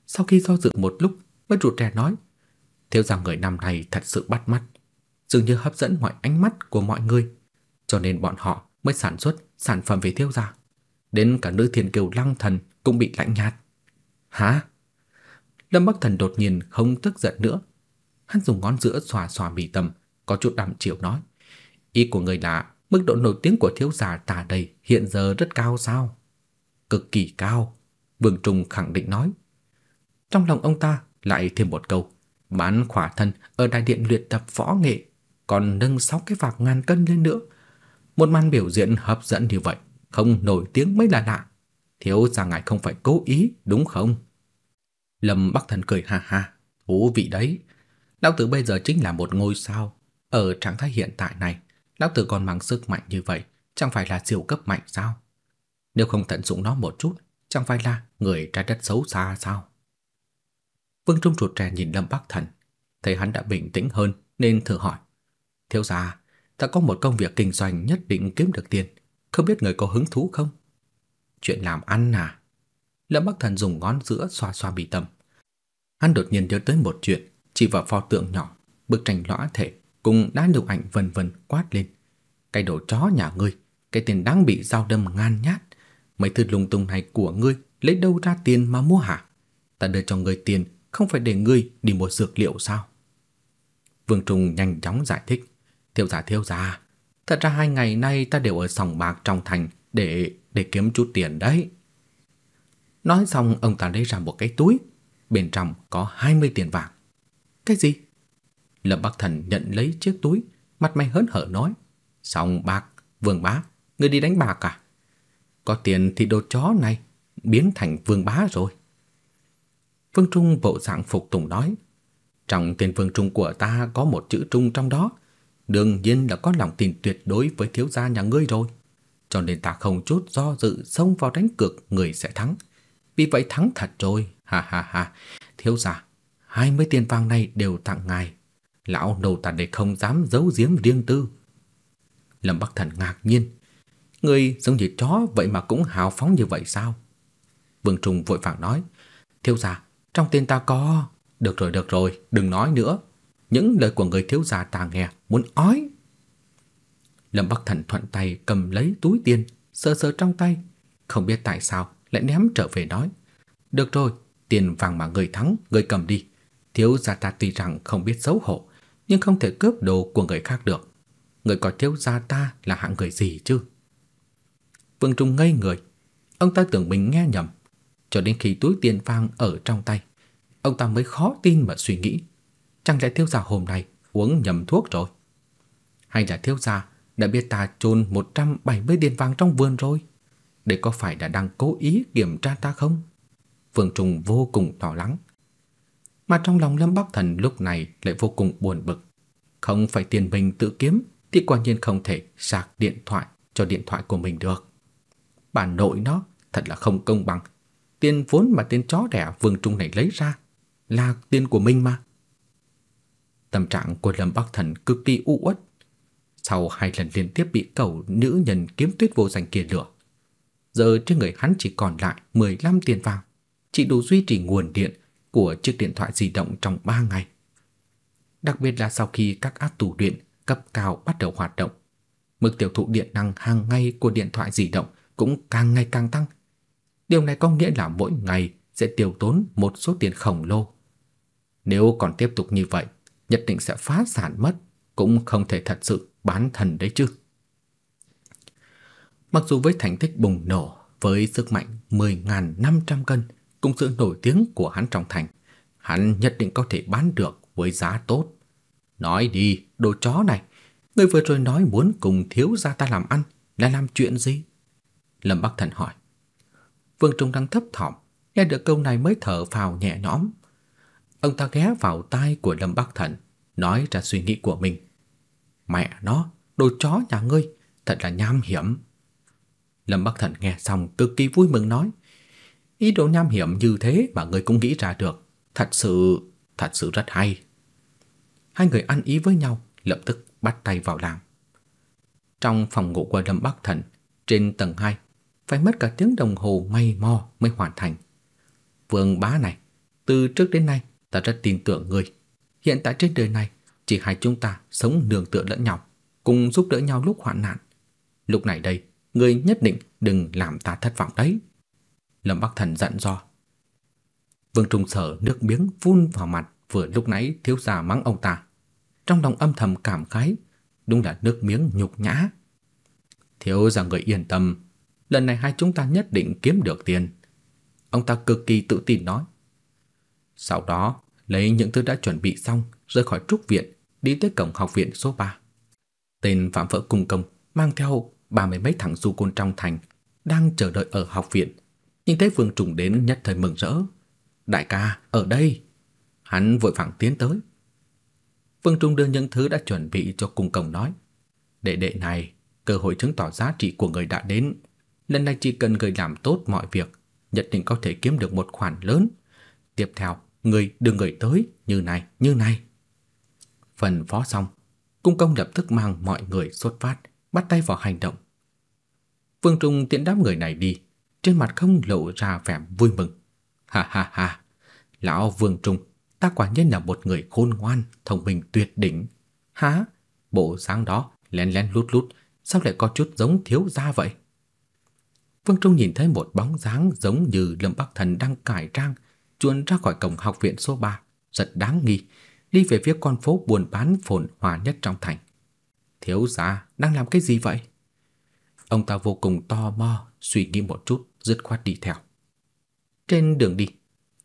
sau khi do dự một lúc mới rụt rè nói, thiếu gia người năm nay thật sự bắt mắt, dường như hấp dẫn mọi ánh mắt của mọi người, cho nên bọn họ mới sản xuất sản phẩm về thiếu gia. Đến cả nữ thiên kiều lăng thần cũng bị lạnh nhạt. Hả? Lâm Bắc Thần đột nhiên không tức giận nữa. Hắn dùng ngón giữa xòa xòa mì tâm, có chút đăm chiều nói. Ý của người là mức độ nổi tiếng của thiếu gia ta đây hiện giờ rất cao sao? Cực kỳ cao, Vương Trung khẳng định nói. Trong lòng ông ta lại thêm một câu, bán khỏa thân ở đại điện luyện tập võ nghệ, còn nâng sáu cái vạc ngàn cân lên nữa. Một màn biểu diễn hấp dẫn như vậy, không nổi tiếng mới là lạ. Thiếu gia ngài không phải cố ý, đúng không? Lâm Bắc Thần cười ha ha, thú vị đấy. Lão tử bây giờ chính là một ngôi sao. Ở trạng thái hiện tại này, lão tử còn mang sức mạnh như vậy, chẳng phải là siêu cấp mạnh sao? Nếu không tận dụng nó một chút, chẳng phải là người trái đất xấu xa sao? Vương Trung chuột trẻ nhìn Lâm Bắc Thần, thấy hắn đã bình tĩnh hơn nên thử hỏi. Thiếu gia, ta có một công việc kinh doanh nhất định kiếm được tiền, không biết người có hứng thú không? Chuyện làm ăn à? Lâm Bắc Thần dùng ngón giữa xoa xoa bì tâm. Hắn đột nhiên nhớ tới một chuyện, chỉ vào pho tượng nhỏ, bức tranh lõa thể cùng đá lưu ảnh vần vần quát lên. Cái đồ chó nhà ngươi, cái tiền đang bị dao đâm ngàn nhát, mấy thứ lung tung này của ngươi lấy đâu ra tiền mà mua hả? Ta đưa cho ngươi tiền không phải để ngươi đi mua dược liệu sao? Vương Trung nhanh chóng giải thích. Thiếu gia thiếu gia, thật ra hai ngày nay ta đều ở sòng bạc trong thành để để kiếm chút tiền đấy. Nói xong ông ta lấy ra một cái túi, bên trong có 20 tiền vàng. Cái gì? Lâm Bắc Thần nhận lấy chiếc túi, mặt mày hớn hở nói: xong bạc, Vương bá, ngươi đi đánh bạc à? Có tiền thì đồ chó này biến thành Vương bá rồi." Vương Trung bộ dạng phục tùng nói: "Trong tên Vương Trung của ta có một chữ Trung trong đó, đương nhiên là có lòng tin tuyệt đối với thiếu gia nhà ngươi rồi." cho nên ta không chút do dự xông vào đánh cược người sẽ thắng. Vì vậy thắng thật rồi, ha ha ha. Thiếu gia, 20 tiền vàng này đều tặng ngài. Lão đầu ta này không dám giấu giếm riêng tư. Lâm Bắc Thần ngạc nhiên, người giống như chó vậy mà cũng hào phóng như vậy sao? Vương trùng vội vàng nói, thiếu gia, trong tên ta có... Được rồi, được rồi, đừng nói nữa. Những lời của người thiếu gia ta nghe muốn ói. Lâm Bắc Thần thuận tay cầm lấy túi tiền, sờ sờ trong tay, không biết tại sao lại ném trở về nói: "Được rồi, tiền vàng mà người thắng, người cầm đi. Thiếu gia ta tuy rằng không biết xấu hổ, nhưng không thể cướp đồ của người khác được. Người có thiếu gia ta là hạng người gì chứ?" Vương Trung ngây người. Ông ta tưởng mình nghe nhầm. Cho đến khi túi tiền vàng ở trong tay, ông ta mới khó tin mà suy nghĩ. Chẳng lẽ thiếu gia hôm nay uống nhầm thuốc rồi? Hay là thiếu gia đã biết ta chôn 170 tiền vàng trong vườn rồi? Đây có phải là đang cố ý kiểm tra ta không? Vương Trung vô cùng lo lắng. Mà trong lòng Lâm Bắc Thần lúc này lại vô cùng buồn bực. Không phải tiền mình tự kiếm thì quả nhiên không thể sạc điện thoại cho điện thoại của mình được. Bà nội nó thật là không công bằng. Tiền vốn mà tên chó đẻ Vương Trung này lấy ra là tiền của mình mà. Tâm trạng của Lâm Bắc Thần cực kỳ u uất. Sau hai lần liên tiếp bị cẩu nữ nhân kiếm tuyết vô danh kia lừa, giờ trên người hắn chỉ còn lại 15 tiền vàng, chỉ đủ duy trì nguồn điện của chiếc điện thoại di động trong 3 ngày. Đặc biệt là sau khi các áp tủ điện cấp cao bắt đầu hoạt động, mức tiêu thụ điện năng hàng ngày của điện thoại di động cũng càng ngày càng tăng. Điều này có nghĩa là mỗi ngày sẽ tiêu tốn một số tiền khổng lồ. Nếu còn tiếp tục như vậy, nhất định sẽ phá sản mất, cũng không thể thật sự bán thần đấy chứ. Mặc dù với thành tích bùng nổ với sức mạnh 10.500 cân cùng sự nổi tiếng của hắn trong thành, hắn nhất định có thể bán được với giá tốt. Nói đi, đồ chó này, người vừa rồi nói muốn cùng thiếu gia ta làm ăn là làm chuyện gì? Lâm Bắc Thần hỏi. Vương Trung đang thấp thỏm, nghe được câu này mới thở phào nhẹ nhõm. Ông ta ghé vào tai của Lâm Bắc Thần, nói ra suy nghĩ của mình. Mẹ nó, đồ chó nhà ngươi, thật là nham hiểm. Lâm Bắc Thần nghe xong cực kỳ vui mừng nói, ý đồ nham hiểm như thế mà ngươi cũng nghĩ ra được, thật sự, thật sự rất hay. Hai người ăn ý với nhau, lập tức bắt tay vào làm. Trong phòng ngủ của Lâm Bắc Thần, trên tầng 2, phải mất cả tiếng đồng hồ may mò mới hoàn thành. Vương bá này, từ trước đến nay ta rất tin tưởng ngươi. Hiện tại trên đời này, chỉ hai chúng ta sống nương tựa lẫn nhau, cùng giúp đỡ nhau lúc hoạn nạn. Lúc này đây, ngươi nhất định đừng làm ta thất vọng đấy. Lâm Bắc Thần giận dò. Vương Trung Sở nước miếng phun vào mặt vừa lúc nãy thiếu gia mắng ông ta. Trong lòng âm thầm cảm khái, đúng là nước miếng nhục nhã. Thiếu gia người yên tâm, lần này hai chúng ta nhất định kiếm được tiền. Ông ta cực kỳ tự tin nói. Sau đó, lấy những thứ đã chuẩn bị xong, rời khỏi trúc viện, đi tới cổng học viện số 3. Tên phạm vỡ cung công mang theo ba mươi mấy thằng du côn trong thành đang chờ đợi ở học viện. Nhìn thấy Vương Trùng đến nhất thời mừng rỡ. Đại ca, ở đây. Hắn vội vàng tiến tới. Vương Trung đưa những thứ đã chuẩn bị cho cung công nói. Đệ đệ này, cơ hội chứng tỏ giá trị của người đã đến. Lần này chỉ cần người làm tốt mọi việc, nhất định có thể kiếm được một khoản lớn. Tiếp theo, người đưa người tới như này, như này. Phần phó xong, cung công lập tức mang mọi người xuất phát, bắt tay vào hành động. Vương Trung tiện đám người này đi, trên mặt không lộ ra vẻ vui mừng. Ha ha ha, lão Vương Trung, ta quả nhiên là một người khôn ngoan, thông minh tuyệt đỉnh. Hả? Bộ dáng đó lén lén lút lút, sao lại có chút giống thiếu gia vậy? Vương Trung nhìn thấy một bóng dáng giống như Lâm Bắc Thần đang cải trang, chuồn ra khỏi cổng học viện số 3, rất đáng nghi, đi về phía con phố buôn bán phồn hoa nhất trong thành. Thiếu gia đang làm cái gì vậy? Ông ta vô cùng tò mò, suy nghĩ một chút, dứt khoát đi theo. Trên đường đi,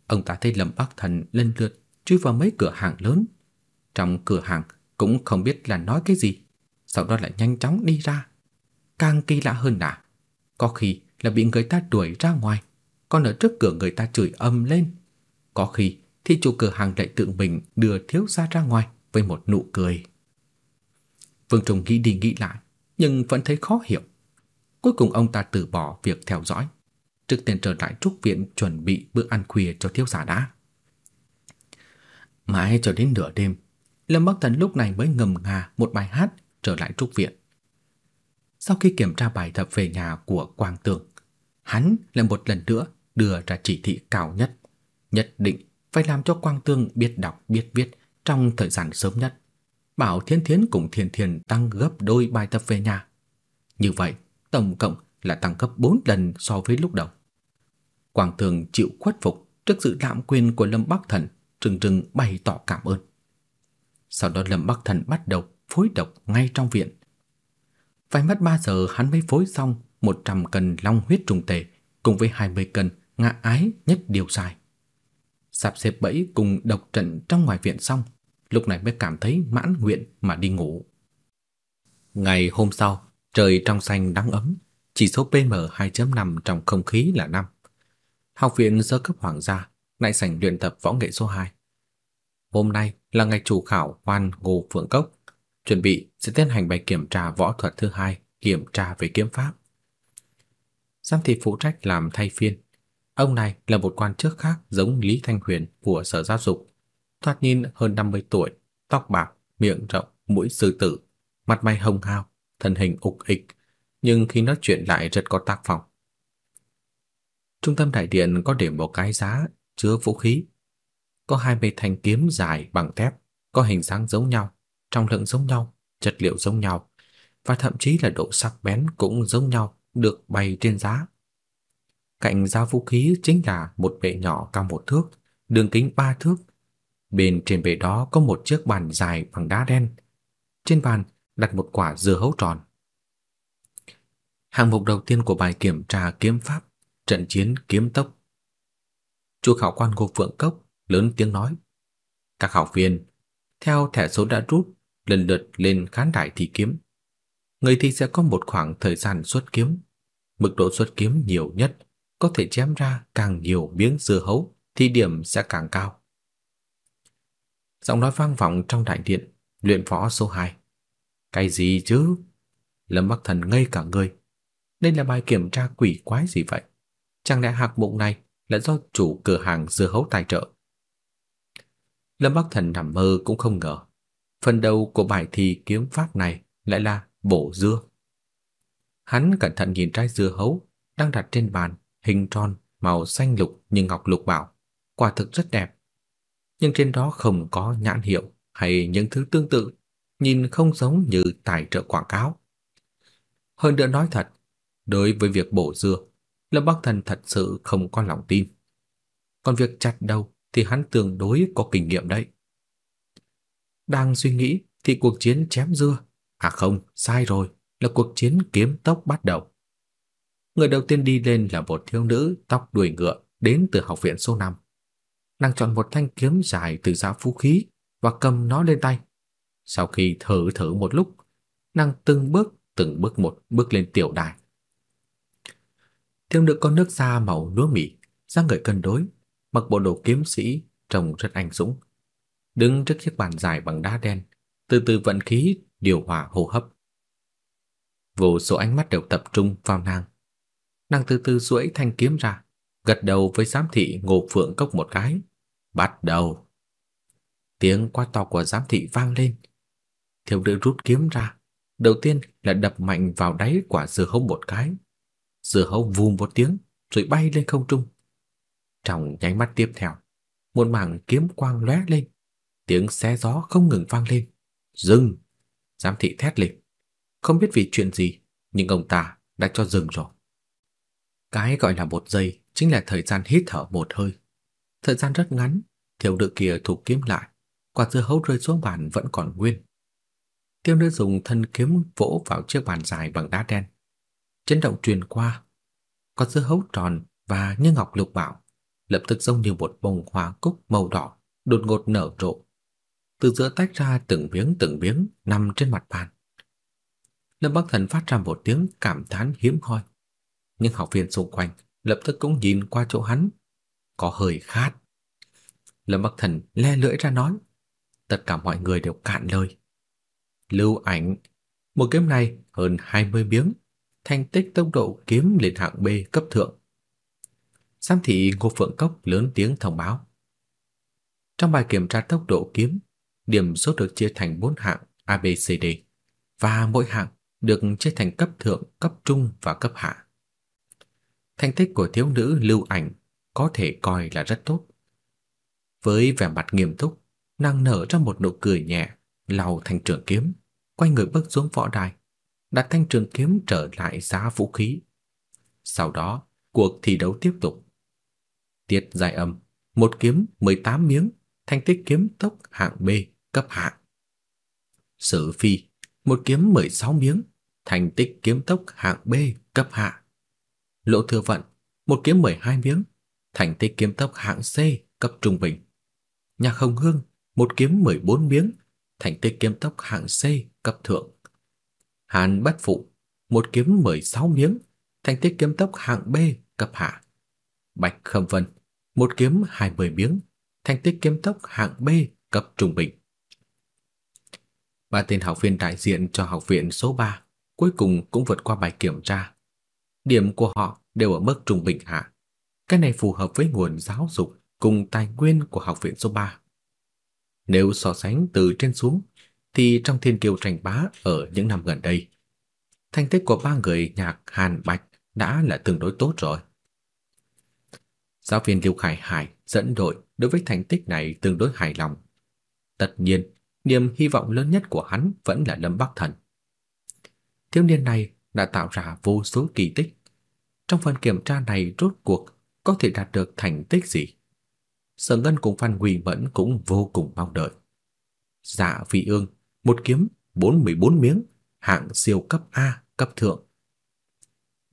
ông ta thấy Lâm Bắc Thần lần lượt chui vào mấy cửa hàng lớn. Trong cửa hàng cũng không biết là nói cái gì, sau đó lại nhanh chóng đi ra. Càng kỳ lạ hơn là, có khi là bị người ta đuổi ra ngoài, còn ở trước cửa người ta chửi âm lên. Có khi thì chủ cửa hàng lại tự mình đưa thiếu gia ra ngoài với một nụ cười. Vương trùng nghĩ đi nghĩ lại, nhưng vẫn thấy khó hiểu. Cuối cùng ông ta từ bỏ việc theo dõi, trước tiên trở lại trúc viện chuẩn bị bữa ăn khuya cho thiếu gia đã. Mãi cho đến nửa đêm, Lâm Bắc Thần lúc này mới ngầm ngà một bài hát trở lại trúc viện. Sau khi kiểm tra bài tập về nhà của Quang Tường, hắn lại một lần nữa đưa ra chỉ thị cao nhất, nhất định phải làm cho Quang tường biết đọc biết viết trong thời gian sớm nhất. Bảo Thiên Thiến cùng Thiên Thiền tăng gấp đôi bài tập về nhà. Như vậy, tổng cộng là tăng gấp 4 lần so với lúc đầu. Quang thường chịu khuất phục trước sự lạm quyền của Lâm Bắc Thần, trừng trừng bày tỏ cảm ơn. Sau đó Lâm Bắc Thần bắt đầu phối độc ngay trong viện. Phải mất 3 giờ hắn mới phối xong 100 cân long huyết trùng tề cùng với 20 cân ngạ ái nhất điều dài. Sắp xếp bẫy cùng độc trận trong ngoài viện xong, lúc này mới cảm thấy mãn nguyện mà đi ngủ. Ngày hôm sau, trời trong xanh nắng ấm, chỉ số PM 2.5 trong không khí là 5. Học viện sơ cấp hoàng gia lại sảnh luyện tập võ nghệ số 2. Hôm nay là ngày chủ khảo quan Ngô Phượng Cốc, chuẩn bị sẽ tiến hành bài kiểm tra võ thuật thứ hai, kiểm tra về kiếm pháp. Giám thị phụ trách làm thay phiên. Ông này là một quan chức khác giống Lý Thanh Huyền của Sở Giáo dục, thoạt nhìn hơn 50 tuổi, tóc bạc, miệng rộng, mũi sư tử, mặt mày hồng hào, thân hình ục ịch, nhưng khi nói chuyện lại rất có tác phong. Trung tâm đại điện có để một cái giá chứa vũ khí. Có hai mươi thanh kiếm dài bằng thép, có hình dáng giống nhau, trọng lượng giống nhau, chất liệu giống nhau và thậm chí là độ sắc bén cũng giống nhau được bày trên giá. Cạnh giá vũ khí chính là một bệ nhỏ cao một thước, đường kính ba thước. Bên trên bệ đó có một chiếc bàn dài bằng đá đen. Trên bàn đặt một quả dưa hấu tròn. Hạng mục đầu tiên của bài kiểm tra kiếm pháp, trận chiến kiếm tốc. Chu khảo quan Ngô Phượng Cốc lớn tiếng nói: "Các học viên, theo thẻ số đã rút, lần lượt lên khán đài thi kiếm. Người thi sẽ có một khoảng thời gian xuất kiếm. Mức độ xuất kiếm nhiều nhất có thể chém ra càng nhiều miếng dưa hấu thì điểm sẽ càng cao." Giọng nói vang vọng trong đại điện, luyện võ số 2. Cái gì chứ? Lâm Bắc Thần ngây cả người. Đây là bài kiểm tra quỷ quái gì vậy? Chẳng lẽ hạc mục này là do chủ cửa hàng dưa hấu tài trợ? Lâm Bắc Thần nằm mơ cũng không ngờ, phần đầu của bài thi kiếm pháp này lại là bổ dưa. Hắn cẩn thận nhìn trái dưa hấu đang đặt trên bàn, hình tròn, màu xanh lục như ngọc lục bảo, quả thực rất đẹp. Nhưng trên đó không có nhãn hiệu hay những thứ tương tự nhìn không giống như tài trợ quảng cáo. Hơn nữa nói thật, đối với việc bổ dưa, Lâm Bắc Thần thật sự không có lòng tin. Còn việc chặt đầu thì hắn tương đối có kinh nghiệm đấy. Đang suy nghĩ thì cuộc chiến chém dưa, à không, sai rồi, là cuộc chiến kiếm tốc bắt đầu. Người đầu tiên đi lên là một thiếu nữ tóc đuôi ngựa đến từ học viện số 5. Nàng chọn một thanh kiếm dài từ giá phú khí và cầm nó lên tay. Sau khi thử thử một lúc, nàng từng bước từng bước một bước lên tiểu đài. Thiếu nữ có nước da màu lúa mì, dáng người cân đối, mặc bộ đồ kiếm sĩ trông rất anh dũng. Đứng trước chiếc bàn dài bằng đá đen, từ từ vận khí điều hòa hô hấp. Vô số ánh mắt đều tập trung vào nàng. Nàng từ từ duỗi thanh kiếm ra, gật đầu với giám thị Ngô Phượng Cốc một cái. Bắt đầu. Tiếng quát to của giám thị vang lên, Thiếu nữ rút kiếm ra, đầu tiên là đập mạnh vào đáy quả dưa hấu một cái. Dưa hấu vùm một tiếng rồi bay lên không trung. Trong nháy mắt tiếp theo, một mảng kiếm quang lóe lên, tiếng xé gió không ngừng vang lên. Dừng! Giám thị thét lên. Không biết vì chuyện gì, nhưng ông ta đã cho dừng rồi. Cái gọi là một giây chính là thời gian hít thở một hơi. Thời gian rất ngắn, thiếu nữ kia thủ kiếm lại, quả dưa hấu rơi xuống bàn vẫn còn nguyên. Tiêu nữ dùng thân kiếm vỗ vào chiếc bàn dài bằng đá đen. Chấn động truyền qua, có dưa hấu tròn và như ngọc lục bảo, lập tức giống như một bông hoa cúc màu đỏ đột ngột nở rộ. Từ giữa tách ra từng miếng từng miếng nằm trên mặt bàn. Lâm Bắc Thần phát ra một tiếng cảm thán hiếm hoi. Nhưng học viên xung quanh lập tức cũng nhìn qua chỗ hắn, có hơi khát. Lâm Bắc Thần le lưỡi ra nói, tất cả mọi người đều cạn lời. Lưu ảnh, một kiếm này hơn 20 miếng, thành tích tốc độ kiếm lên hạng B cấp thượng. Giám thị Ngô Phượng Cốc lớn tiếng thông báo. Trong bài kiểm tra tốc độ kiếm, điểm số được chia thành 4 hạng A, B, C, D và mỗi hạng được chia thành cấp thượng, cấp trung và cấp hạ. Thành tích của thiếu nữ Lưu Ảnh có thể coi là rất tốt. Với vẻ mặt nghiêm túc, nàng nở ra một nụ cười nhẹ, lau thành trường kiếm, quay người bước xuống võ đài, đặt thanh trường kiếm trở lại giá vũ khí. Sau đó, cuộc thi đấu tiếp tục. Tiết giải âm, một kiếm 18 miếng, thành tích kiếm tốc hạng B cấp hạ. Sử phi, một kiếm 16 miếng, thành tích kiếm tốc hạng B cấp hạ. Lỗ Thừa Vận, một kiếm 12 miếng, thành tích kiếm tốc hạng C, cấp trung bình. Nhạc Hồng Hương, một kiếm 14 miếng, thành tích kiếm tốc hạng C, cấp thượng. Hàn Bất Phụ, một kiếm 16 miếng, thành tích kiếm tốc hạng B, cấp hạ. Bạch Khâm Vân, một kiếm 20 miếng, thành tích kiếm tốc hạng B, cấp trung bình. Ba tên học viên đại diện cho học viện số 3 cuối cùng cũng vượt qua bài kiểm tra. Điểm của họ đều ở mức trung bình hạ. Cái này phù hợp với nguồn giáo dục cùng tài nguyên của học viện số 3. Nếu so sánh từ trên xuống thì trong thiên kiêu tranh bá ở những năm gần đây, thành tích của ba người nhạc Hàn Bạch đã là tương đối tốt rồi. Giáo viên Lưu Khải Hải dẫn đội đối với thành tích này tương đối hài lòng. Tất nhiên, niềm hy vọng lớn nhất của hắn vẫn là Lâm Bắc Thần. Thiếu niên này đã tạo ra vô số kỳ tích. Trong phần kiểm tra này rốt cuộc có thể đạt được thành tích gì? Sở Ngân cùng Phan Quỳ Mẫn cũng vô cùng mong đợi. Dạ Vị Ương, một kiếm 44 miếng, hạng siêu cấp A, cấp thượng.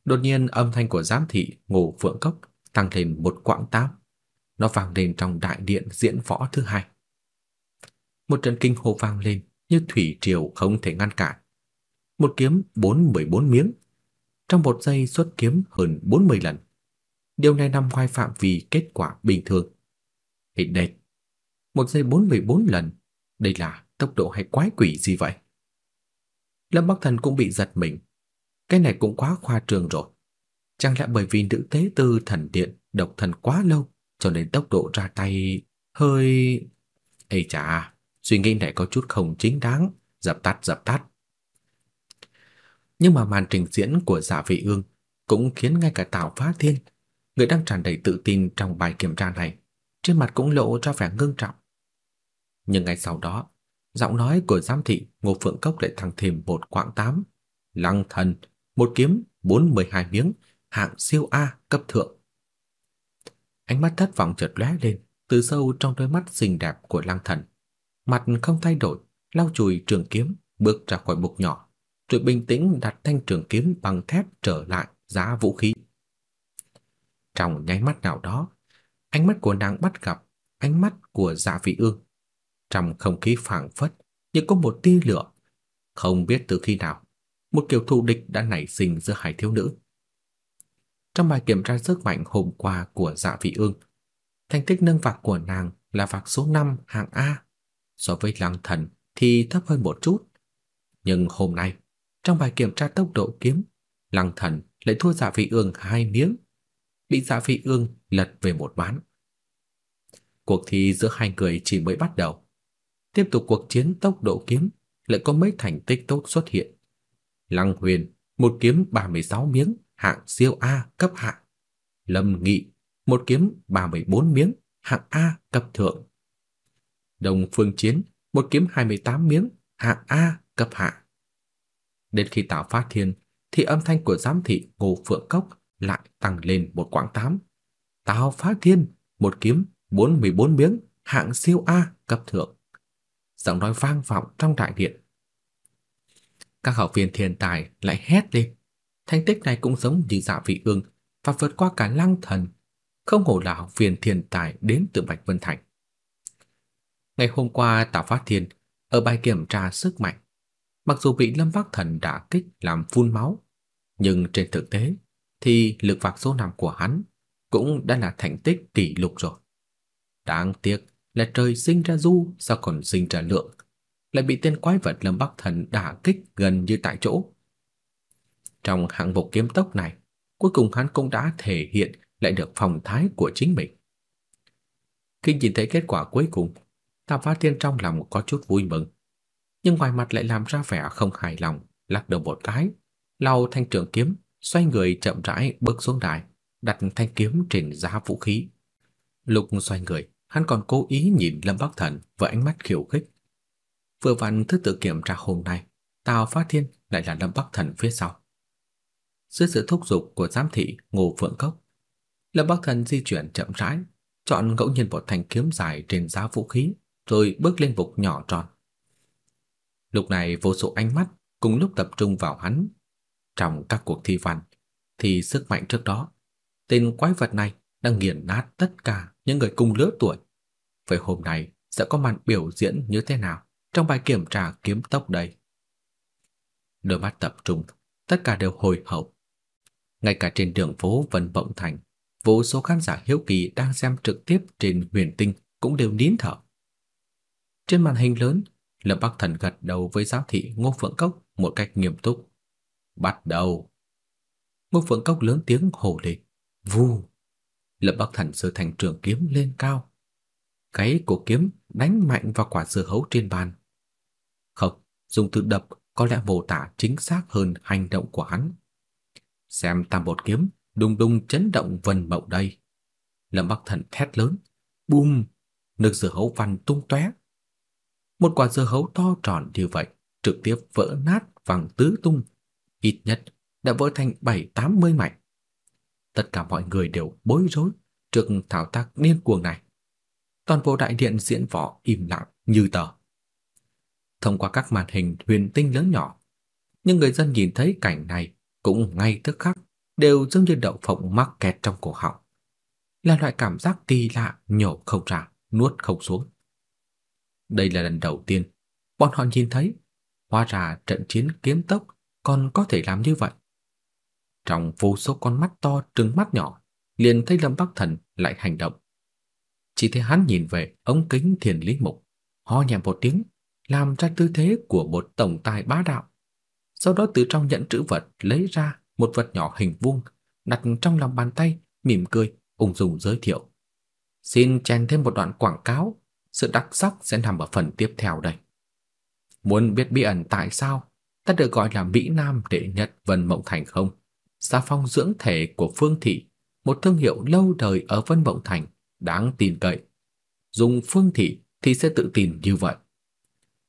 Đột nhiên âm thanh của giám thị Ngô Phượng Cốc tăng lên một quãng tám. Nó vang lên trong đại điện diễn võ thứ hai. Một trận kinh hô vang lên như thủy triều không thể ngăn cản. Một kiếm 414 miếng, trong một giây xuất kiếm hơn 40 lần. Điều này nằm ngoài phạm vi kết quả bình thường. Hình đệt, một giây 44 lần, đây là tốc độ hay quái quỷ gì vậy? Lâm Bắc Thần cũng bị giật mình. Cái này cũng quá khoa trương rồi. Chẳng lẽ bởi vì nữ tế tư thần điện độc thần quá lâu cho nên tốc độ ra tay hơi... Ê chà, suy nghĩ này có chút không chính đáng, dập tắt dập tắt. Nhưng mà màn trình diễn của giả Vị Ương cũng khiến ngay cả Tào Phá Thiên, người đang tràn đầy tự tin trong bài kiểm tra này, trên mặt cũng lộ ra vẻ ngưng trọng. Nhưng ngay sau đó, giọng nói của giám thị Ngô Phượng Cốc lại thăng thêm một quãng tám. Lăng thần, một kiếm 412 miếng, hạng siêu A cấp thượng. Ánh mắt thất vọng chợt lóe lên từ sâu trong đôi mắt xinh đẹp của Lăng Thần. Mặt không thay đổi, lau chùi trường kiếm, bước ra khỏi bục nhỏ, rồi bình tĩnh đặt thanh trường kiếm bằng thép trở lại giá vũ khí. Trong nháy mắt nào đó, ánh mắt của nàng bắt gặp ánh mắt của Dạ Vị Ương. Trong không khí phảng phất như có một tia lửa, không biết từ khi nào, một kiểu thù địch đã nảy sinh giữa hai thiếu nữ. Trong bài kiểm tra sức mạnh hôm qua của Dạ Vị Ương, thành tích nâng vạc của nàng là vạc số 5 hạng A, so với Lăng Thần thì thấp hơn một chút. Nhưng hôm nay, trong bài kiểm tra tốc độ kiếm, Lăng Thần lại thua Dạ Vị Ương hai miếng, bị Dạ Vị Ương lật về một ván. Cuộc thi giữa hai người chỉ mới bắt đầu. Tiếp tục cuộc chiến tốc độ kiếm lại có mấy thành tích tốt xuất hiện. Lăng Huyền một kiếm 36 miếng, hạng siêu A cấp hạ. Lâm Nghị, một kiếm 34 miếng, hạng A cấp thượng. Đồng Phương Chiến, một kiếm 28 miếng, hạng A cấp hạ. Đến khi tạo phát thiên, thì âm thanh của giám thị Ngô Phượng Cốc lại tăng lên một quãng tám. Tào Phát Thiên, một kiếm 44 miếng, hạng siêu A cấp thượng. Giọng nói vang vọng trong đại điện. Các học viên thiên tài lại hét lên. Thành tích này cũng giống như dạ vị ương và vượt qua cả lăng thần. Không hổ là học viên thiên tài đến từ Bạch Vân Thành. Ngày hôm qua Tào Phát Thiên ở bài kiểm tra sức mạnh, mặc dù bị Lâm Bắc Thần đả kích làm phun máu, nhưng trên thực tế thì lực vạc số 5 của hắn cũng đã là thành tích kỷ lục rồi. Đáng tiếc là trời sinh ra du sao còn sinh ra lượng, lại bị tên quái vật Lâm Bắc Thần đả kích gần như tại chỗ. Trong hạng mục kiếm tốc này, cuối cùng hắn cũng đã thể hiện lại được phong thái của chính mình. Khi nhìn thấy kết quả cuối cùng, Tào Phá Thiên trong lòng có chút vui mừng, nhưng ngoài mặt lại làm ra vẻ không hài lòng, lắc đầu một cái, lau thanh trường kiếm, xoay người chậm rãi bước xuống đài, đặt thanh kiếm trên giá vũ khí. lục xoay người, hắn còn cố ý nhìn Lâm Bắc Thần với ánh mắt khiêu khích. Vừa vặn thứ tự kiểm tra hôm nay, Tào Phát Thiên lại là Lâm Bắc Thần phía sau. Dưới sự thúc giục của giám thị Ngô Phượng Cốc, Lâm Bắc Thần di chuyển chậm rãi, chọn ngẫu nhiên một thanh kiếm dài trên giá vũ khí, rồi bước lên vực nhỏ tròn. Lúc này vô số ánh mắt cùng lúc tập trung vào hắn. Trong các cuộc thi văn, thì sức mạnh trước đó, tên quái vật này đang nghiền nát tất cả những người cùng lứa tuổi. Vậy hôm nay sẽ có màn biểu diễn như thế nào trong bài kiểm tra kiếm tốc đây? Đôi mắt tập trung, tất cả đều hồi hộp. Ngay cả trên đường phố Vân Vọng Thành, vô số khán giả hiếu kỳ đang xem trực tiếp trên huyền tinh cũng đều nín thở. Trên màn hình lớn, Lâm Bắc Thần gật đầu với giáo thị Ngô Phượng Cốc một cách nghiêm túc. Bắt đầu. Ngô Phượng Cốc lớn tiếng hô lên. Vù. Lâm Bắc Thần giơ thành trường kiếm lên cao. Cái của kiếm đánh mạnh vào quả dưa hấu trên bàn. Không, dùng từ đập có lẽ mô tả chính xác hơn hành động của hắn. Xem tam bột kiếm đùng đùng chấn động vần mộng đây. Lâm Bắc Thần thét lớn, bùm, nước dưa hấu vằn tung tóe. Một quả dưa hấu to tròn như vậy trực tiếp vỡ nát văng tứ tung, ít nhất đã vỡ thành bảy tám mươi mảnh. Tất cả mọi người đều bối rối trước thao tác điên cuồng này. Toàn bộ đại điện diễn võ im lặng như tờ. Thông qua các màn hình huyền tinh lớn nhỏ, những người dân nhìn thấy cảnh này cũng ngay tức khắc đều giống như đậu phộng mắc kẹt trong cổ họng. Là loại cảm giác kỳ lạ nhổ không ra, nuốt không xuống. Đây là lần đầu tiên bọn họ nhìn thấy hóa ra trận chiến kiếm tốc còn có thể làm như vậy. Trong vô số con mắt to trừng mắt nhỏ, liền thấy Lâm Bắc Thần lại hành động. Chỉ thấy hắn nhìn về ống kính thiền lý mục, ho nhẹ một tiếng, làm ra tư thế của một tổng tài bá đạo. Sau đó từ trong nhẫn trữ vật lấy ra một vật nhỏ hình vuông, đặt trong lòng bàn tay, mỉm cười, ung dung giới thiệu. Xin chèn thêm một đoạn quảng cáo, sự đặc sắc sẽ nằm ở phần tiếp theo đây. Muốn biết bí ẩn tại sao ta được gọi là Mỹ Nam đệ nhất Vân Mộng Thành không? Gia phong dưỡng thể của Phương Thị, một thương hiệu lâu đời ở Vân Mộng Thành, đáng tin cậy. Dùng Phương Thị thì sẽ tự tin như vậy.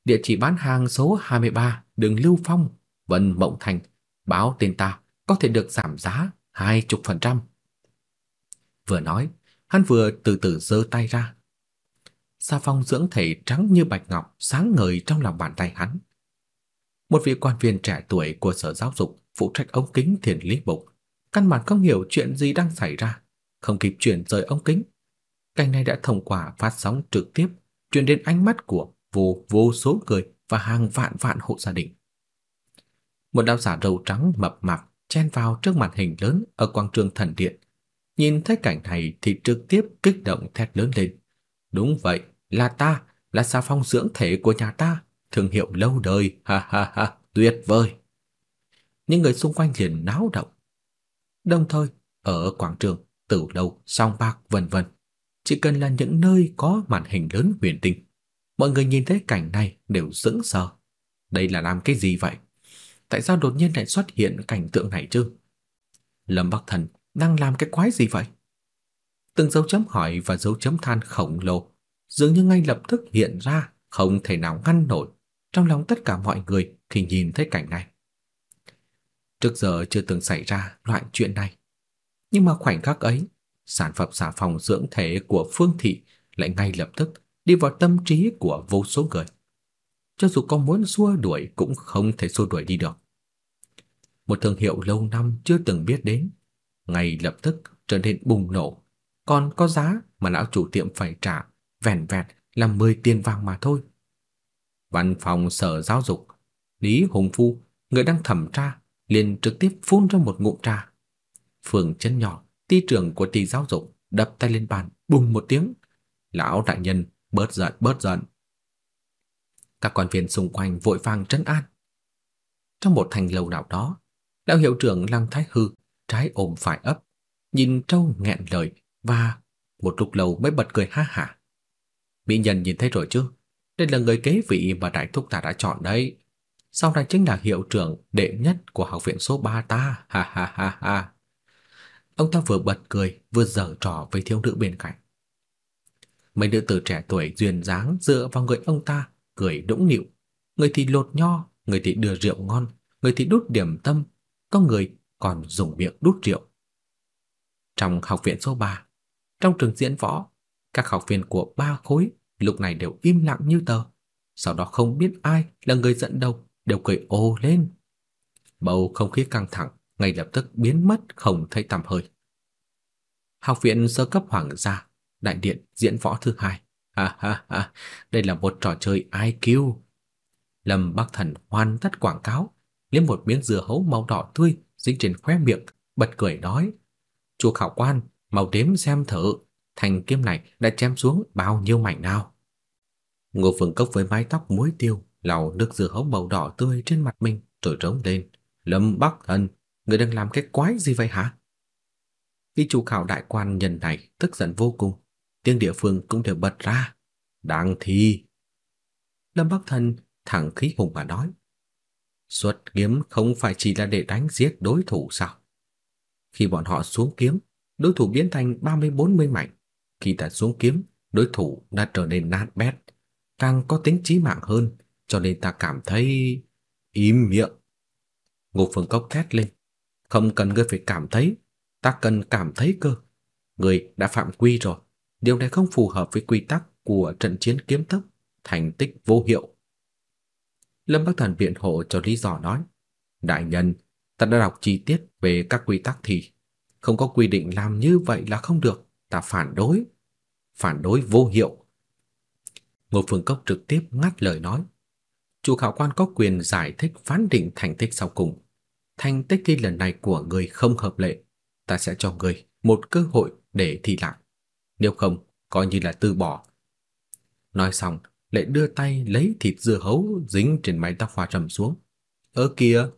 Địa chỉ bán hàng số 23, đường Lưu Phong, Vân Mộng Thành, báo tên ta có thể được giảm giá 20%. Vừa nói, hắn vừa từ từ giơ tay ra. Sa phong dưỡng thể trắng như bạch ngọc sáng ngời trong lòng bàn tay hắn. Một vị quan viên trẻ tuổi của Sở Giáo dục phụ trách ống kính thiền lý bục, căn bản không hiểu chuyện gì đang xảy ra, không kịp chuyển rời ống kính. Cảnh này đã thông qua phát sóng trực tiếp truyền đến ánh mắt của vô vô số người và hàng vạn vạn hộ gia đình. Một lão giả râu trắng mập mạp chen vào trước màn hình lớn ở quảng trường thần điện. Nhìn thấy cảnh này thì trực tiếp kích động thét lớn lên. Đúng vậy, là ta, là xà phong dưỡng thể của nhà ta, thương hiệu lâu đời, ha ha ha, tuyệt vời. Những người xung quanh liền náo động. Đồng thời, ở quảng trường, tử lâu, song bạc vân vân, chỉ cần là những nơi có màn hình lớn huyền tinh, mọi người nhìn thấy cảnh này đều sững sờ. Đây là làm cái gì vậy? Tại sao đột nhiên lại xuất hiện cảnh tượng này chứ? Lâm Bắc Thần đang làm cái quái gì vậy? Từng dấu chấm hỏi và dấu chấm than khổng lồ dường như ngay lập tức hiện ra, không thể nào ngăn nổi trong lòng tất cả mọi người khi nhìn thấy cảnh này. Trước giờ chưa từng xảy ra loại chuyện này, nhưng mà khoảnh khắc ấy, sản phẩm xà phòng dưỡng thể của Phương thị lại ngay lập tức đi vào tâm trí của vô số người. Cho dù có muốn xua đuổi cũng không thể xua đuổi đi được. Một thương hiệu lâu năm chưa từng biết đến, ngay lập tức trở nên bùng nổ, còn có giá mà lão chủ tiệm phải trả vẻn vẹn là 10 tiền vàng mà thôi. Văn phòng sở giáo dục, Lý Hùng Phu, người đang thẩm tra, liền trực tiếp phun ra một ngụm trà. Phường chân nhỏ, ty trưởng của ty giáo dục đập tay lên bàn, bùng một tiếng. Lão đại nhân, bớt giận, bớt giận. Các quan viên xung quanh vội vàng trấn an. Trong một thành lầu nào đó, lão hiệu trưởng Lăng Thái Hư trái ôm phải ấp, nhìn trâu nghẹn lời và một lúc lâu mới bật cười ha hả. Mỹ nhân nhìn thấy rồi chứ? Đây là người kế vị mà đại thúc ta đã chọn đấy. Sau này chính là hiệu trưởng đệ nhất của học viện số 3 ta. Ha ha ha ha. Ông ta vừa bật cười, vừa giở trò với thiếu nữ bên cạnh. Mấy nữ tử trẻ tuổi duyên dáng dựa vào người ông ta, cười đũng nịu. Người thì lột nho, người thì đưa rượu ngon, người thì đút điểm tâm, có người còn dùng miệng đút rượu. Trong học viện số 3, trong trường diễn võ, các học viên của ba khối lúc này đều im lặng như tờ. Sau đó không biết ai là người dẫn đầu, đều cười ồ lên. Bầu không khí căng thẳng ngay lập tức biến mất không thấy tăm hơi. Học viện sơ cấp hoàng gia, đại điện diễn võ thứ hai. Ha ha ha, đây là một trò chơi IQ. Lâm Bắc Thần hoàn tất quảng cáo, liếm một miếng dưa hấu màu đỏ tươi dính trên khóe miệng, bật cười nói: "Chu khảo quan, mau đếm xem thử, thanh kiếm này đã chém xuống bao nhiêu mảnh nào?" Ngô Phương Cốc với mái tóc muối tiêu, lau nước dưa hấu màu đỏ tươi trên mặt mình rồi trống lên, "Lâm Bắc Thần, người đang làm cái quái gì vậy hả?" Vị chủ khảo đại quan nhân này tức giận vô cùng, tiếng địa phương cũng đều bật ra. Đáng thi. Lâm Bắc Thần thẳng khí hùng mà nói. Xuất kiếm không phải chỉ là để đánh giết đối thủ sao? Khi bọn họ xuống kiếm, đối thủ biến thành 30-40 mảnh. Khi ta xuống kiếm, đối thủ đã trở nên nát bét, càng có tính chí mạng hơn, cho nên ta cảm thấy... Im miệng. Ngô Phương Cốc thét lên. Không cần ngươi phải cảm thấy, ta cần cảm thấy cơ. Ngươi đã phạm quy rồi. Điều này không phù hợp với quy tắc của trận chiến kiếm tốc, thành tích vô hiệu. Lâm Bắc Thần biện hộ cho lý do nói: "Đại nhân, ta đã đọc chi tiết về các quy tắc thì không có quy định làm như vậy là không được, ta phản đối." Phản đối vô hiệu. Ngô Phương Cốc trực tiếp ngắt lời nói: "Chủ khảo quan có quyền giải thích phán định thành tích sau cùng. Thành tích thi lần này của người không hợp lệ, ta sẽ cho người một cơ hội để thi lại. Nếu không, coi như là từ bỏ." Nói xong, lại đưa tay lấy thịt dưa hấu dính trên mái tóc hoa trầm xuống. "Ơ kìa!"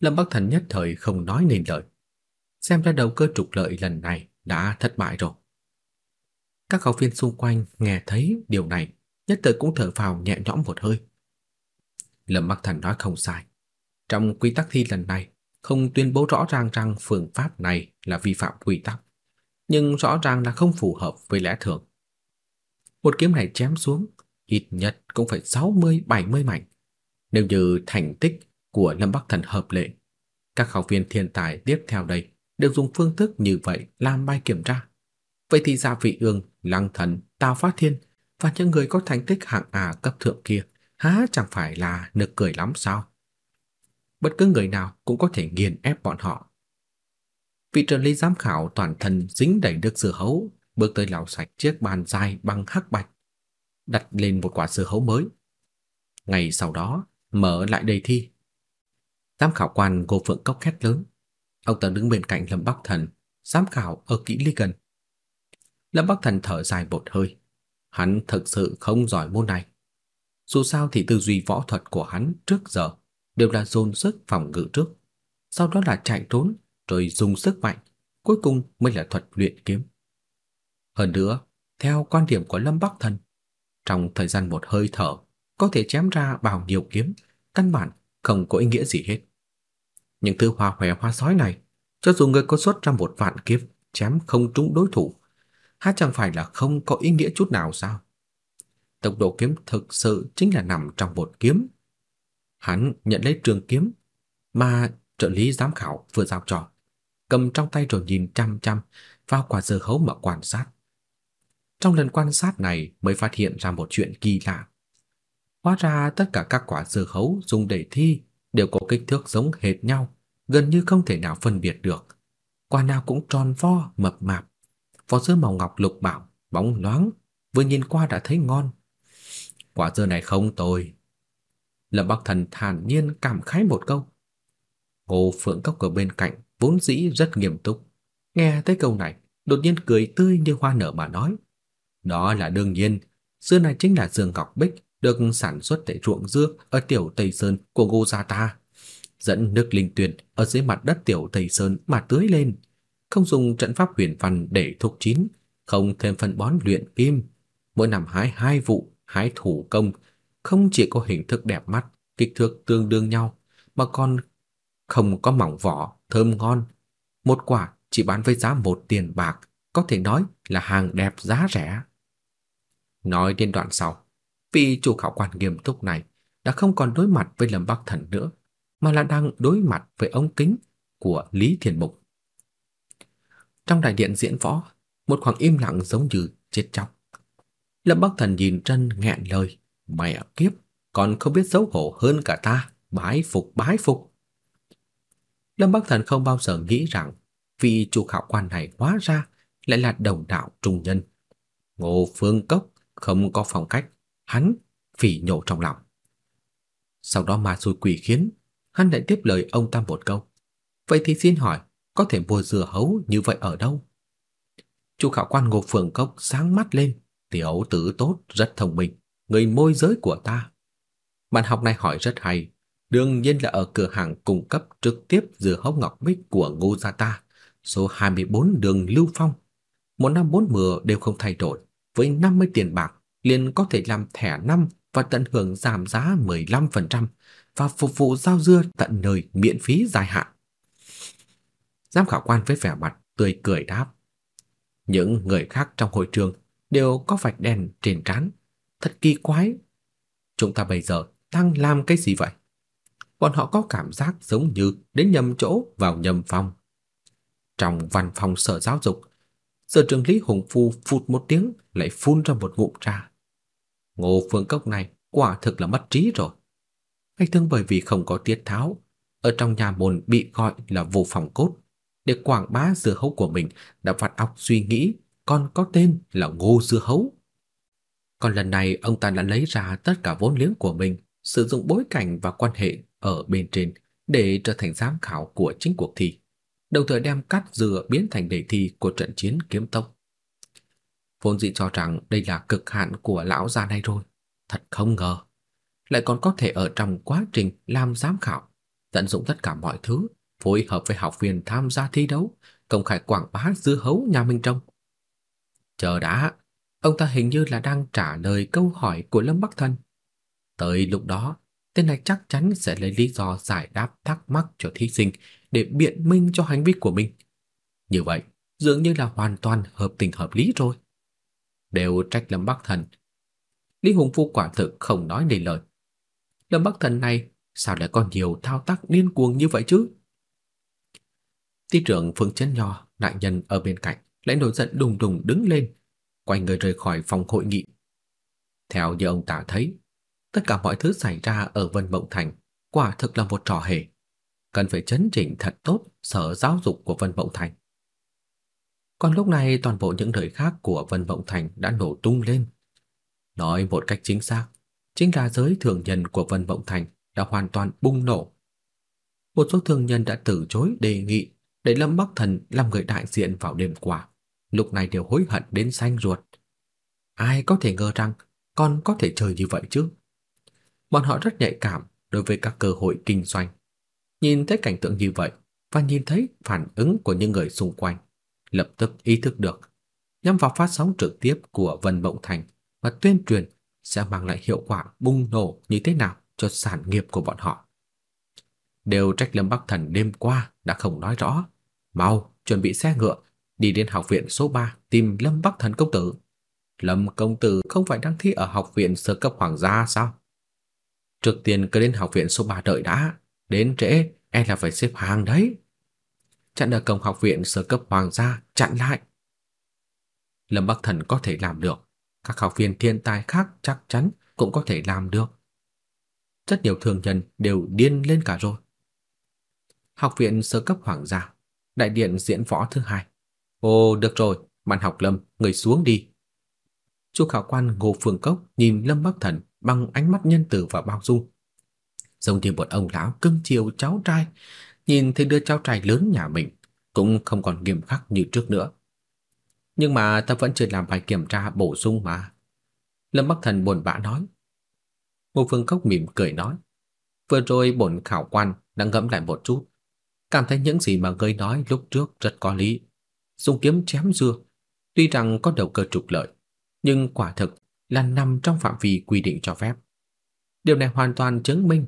Lâm Bắc Thần nhất thời không nói nên lời. Xem ra đầu cơ trục lợi lần này đã thất bại rồi. Các học viên xung quanh nghe thấy điều này, nhất thời cũng thở phào nhẹ nhõm một hơi. Lâm Bắc Thần nói không sai. Trong quy tắc thi lần này, không tuyên bố rõ ràng rằng phương pháp này là vi phạm quy tắc, nhưng rõ ràng là không phù hợp với lẽ thường. Một kiếm này chém xuống, ít nhất cũng phải 60-70 mảnh. Nếu như thành tích của Lâm Bắc Thần hợp lệ, các học viên thiên tài tiếp theo đây đều dùng phương thức như vậy làm bài kiểm tra. Vậy thì Gia Vị Ương, Lăng Thần, Tào Phát Thiên và những người có thành tích hạng A cấp thượng kia há chẳng phải là nực cười lắm sao? Bất cứ người nào cũng có thể nghiền ép bọn họ. Vị trợ lý giám khảo toàn thân dính đầy nước dưa hấu, bước tới lau sạch chiếc bàn dài bằng hắc bạch, đặt lên một quả dưa hấu mới. Ngày sau đó, mở lại đề thi. Giám khảo quan Ngô Phượng Cốc khét lớn. Ông ta đứng bên cạnh Lâm Bắc Thần, giám khảo ở kỹ lý gần. Lâm Bắc Thần thở dài một hơi. Hắn thực sự không giỏi môn này. Dù sao thì tư duy võ thuật của hắn trước giờ đều là dồn sức phòng ngự trước, sau đó là chạy trốn, rồi dùng sức mạnh, cuối cùng mới là thuật luyện kiếm. Hơn nữa, theo quan điểm của Lâm Bắc Thần, trong thời gian một hơi thở có thể chém ra bao nhiêu kiếm, căn bản không có ý nghĩa gì hết. Những thứ hoa hòe hoa sói này, cho dù người có xuất ra một vạn kiếm chém không trúng đối thủ, há chẳng phải là không có ý nghĩa chút nào sao? Tốc độ kiếm thực sự chính là nằm trong một kiếm. Hắn nhận lấy trường kiếm mà trợ lý giám khảo vừa giao cho, cầm trong tay rồi nhìn chăm chăm vào quả dưa hấu mà quan sát. Trong lần quan sát này mới phát hiện ra một chuyện kỳ lạ. Hóa ra tất cả các quả dưa hấu dùng để thi đều có kích thước giống hệt nhau, gần như không thể nào phân biệt được. Quả nào cũng tròn vo, mập mạp, vỏ dưa màu ngọc lục bảo, bóng loáng, vừa nhìn qua đã thấy ngon. Quả dưa này không tồi. Lâm Bắc Thần thản nhiên cảm khái một câu. Ngô Phượng Cốc ở bên cạnh vốn dĩ rất nghiêm túc, nghe tới câu này, đột nhiên cười tươi như hoa nở mà nói: đó là đương nhiên, dưa này chính là dương ngọc bích được sản xuất tại ruộng dưa ở tiểu Tây Sơn của Ngô gia ta. Dẫn nước linh tuyền ở dưới mặt đất tiểu Tây Sơn mà tưới lên, không dùng trận pháp huyền văn để thúc chín, không thêm phân bón luyện kim, mỗi năm hái hai vụ, hái thủ công, không chỉ có hình thức đẹp mắt, kích thước tương đương nhau, mà còn không có mỏng vỏ, thơm ngon. Một quả chỉ bán với giá một tiền bạc, có thể nói là hàng đẹp giá rẻ. Nói đến đoạn sau, vị chủ khảo quan nghiêm túc này đã không còn đối mặt với Lâm Bắc Thần nữa, mà là đang đối mặt với ống kính của Lý Thiền Mục. Trong đại điện diễn võ, một khoảng im lặng giống như chết chóc. Lâm Bắc Thần nhìn trân nghẹn lời, mẹ kiếp, còn không biết xấu hổ hơn cả ta, bái phục bái phục. Lâm Bắc Thần không bao giờ nghĩ rằng vị chủ khảo quan này hóa ra lại là đồng đạo trung nhân. Ngô Phương Cốc không có phong cách, hắn phỉ nhổ trong lòng. Sau đó ma xui quỷ khiến, hắn lại tiếp lời ông ta một câu. Vậy thì xin hỏi, có thể mua dừa hấu như vậy ở đâu? Chu khảo quan Ngô Phương Cốc sáng mắt lên, tiểu tử tốt, rất thông minh, người môi giới của ta. Bạn học này hỏi rất hay, đương nhiên là ở cửa hàng cung cấp trực tiếp dừa hấu ngọc bích của Ngô gia ta, số 24 đường Lưu Phong. Một năm bốn mùa đều không thay đổi, với 50 tiền bạc liền có thể làm thẻ năm và tận hưởng giảm giá 15% và phục vụ giao dưa tận nơi miễn phí dài hạn. Giám khảo quan với vẻ mặt tươi cười đáp. Những người khác trong hội trường đều có vạch đen trên trán, thật kỳ quái. Chúng ta bây giờ đang làm cái gì vậy? Bọn họ có cảm giác giống như đến nhầm chỗ vào nhầm phòng. Trong văn phòng sở giáo dục, sở trưởng Lý Hùng Phu phụt một tiếng lại phun ra một ngụm trà. Ngô Phương Cốc này quả thực là mất trí rồi. Hay thương bởi vì không có tiết tháo, ở trong nhà môn bị gọi là vô phòng cốt, để quảng bá dưa hấu của mình đã vặt óc suy nghĩ còn có tên là Ngô Dưa Hấu. Còn lần này ông ta đã lấy ra tất cả vốn liếng của mình, sử dụng bối cảnh và quan hệ ở bên trên để trở thành giám khảo của chính cuộc thi, đồng thời đem cắt dừa biến thành đề thi của trận chiến kiếm tông. Vốn dĩ cho rằng đây là cực hạn của lão già này rồi, thật không ngờ, lại còn có thể ở trong quá trình làm giám khảo, tận dụng tất cả mọi thứ, phối hợp với học viên tham gia thi đấu, công khai quảng bá dưa hấu nhà mình trồng. Chờ đã, ông ta hình như là đang trả lời câu hỏi của Lâm Bắc Thần. Tới lúc đó, tên này chắc chắn sẽ lấy lý do giải đáp thắc mắc cho thí sinh để biện minh cho hành vi của mình. Như vậy, dường như là hoàn toàn hợp tình hợp lý rồi. Đều trách Lâm Bắc Thần. Lý Hùng Phu quả thực không nói nên lời. Lâm Bắc Thần này sao lại có nhiều thao tác điên cuồng như vậy chứ? Ty trưởng Phương Chấn Nho, đại nhân ở bên cạnh, lại nổi giận đùng đùng đứng lên, quay người rời khỏi phòng hội nghị. Theo như ông ta thấy, tất cả mọi thứ xảy ra ở Vân Mộng Thành quả thực là một trò hề, cần phải chấn chỉnh thật tốt sở giáo dục của Vân Mộng Thành. Còn lúc này toàn bộ những nơi khác của Vân Mộng Thành đã nổ tung lên. Nói một cách chính xác, chính là giới thường nhân của Vân Mộng Thành đã hoàn toàn bùng nổ. Một số thường nhân đã từ chối đề nghị để Lâm Bắc Thần làm người đại diện vào đêm qua, lúc này đều hối hận đến xanh ruột. Ai có thể ngờ rằng con có thể chơi như vậy chứ? Bọn họ rất nhạy cảm đối với các cơ hội kinh doanh. Nhìn thấy cảnh tượng như vậy và nhìn thấy phản ứng của những người xung quanh, lập tức ý thức được, nhắm vào phát sóng trực tiếp của Vân Mộng Thành và tuyên truyền sẽ mang lại hiệu quả bùng nổ như thế nào cho sản nghiệp của bọn họ. Đều trách Lâm Bắc Thần đêm qua đã không nói rõ. Mau, chuẩn bị xe ngựa, đi đến học viện số 3 tìm Lâm Bắc Thần công tử. Lâm công tử không phải đăng thi ở học viện sơ cấp hoàng gia sao? Trước tiên cứ đến học viện số 3 đợi đã, đến trễ e là phải xếp hàng đấy. Chặn ở cổng học viện sơ cấp hoàng gia, chặn lại. Lâm Bắc Thần có thể làm được, các học viên thiên tài khác chắc chắn cũng có thể làm được. Rất nhiều thường nhân đều điên lên cả rồi. Học viện sơ cấp hoàng gia, đại điện diễn võ thứ hai. Ồ, được rồi, bạn học Lâm, người xuống đi. Chu khảo quan Ngô Phương Cốc nhìn Lâm Bắc Thần bằng ánh mắt nhân từ và bao dung. Giống như một ông lão cưng chiều cháu trai, nhìn thấy đứa cháu trai lớn nhà mình cũng không còn nghiêm khắc như trước nữa. Nhưng mà ta vẫn chưa làm bài kiểm tra bổ sung mà. Lâm Bắc Thần buồn bã nói. Ngô Phương Cốc mỉm cười nói. Vừa rồi bổn khảo quan đã ngẫm lại một chút. Cảm thấy những gì mà ngươi nói lúc trước rất có lý. Dùng kiếm chém dưa, tuy rằng có đầu cơ trục lợi, nhưng quả thực là nằm trong phạm vi quy định cho phép. Điều này hoàn toàn chứng minh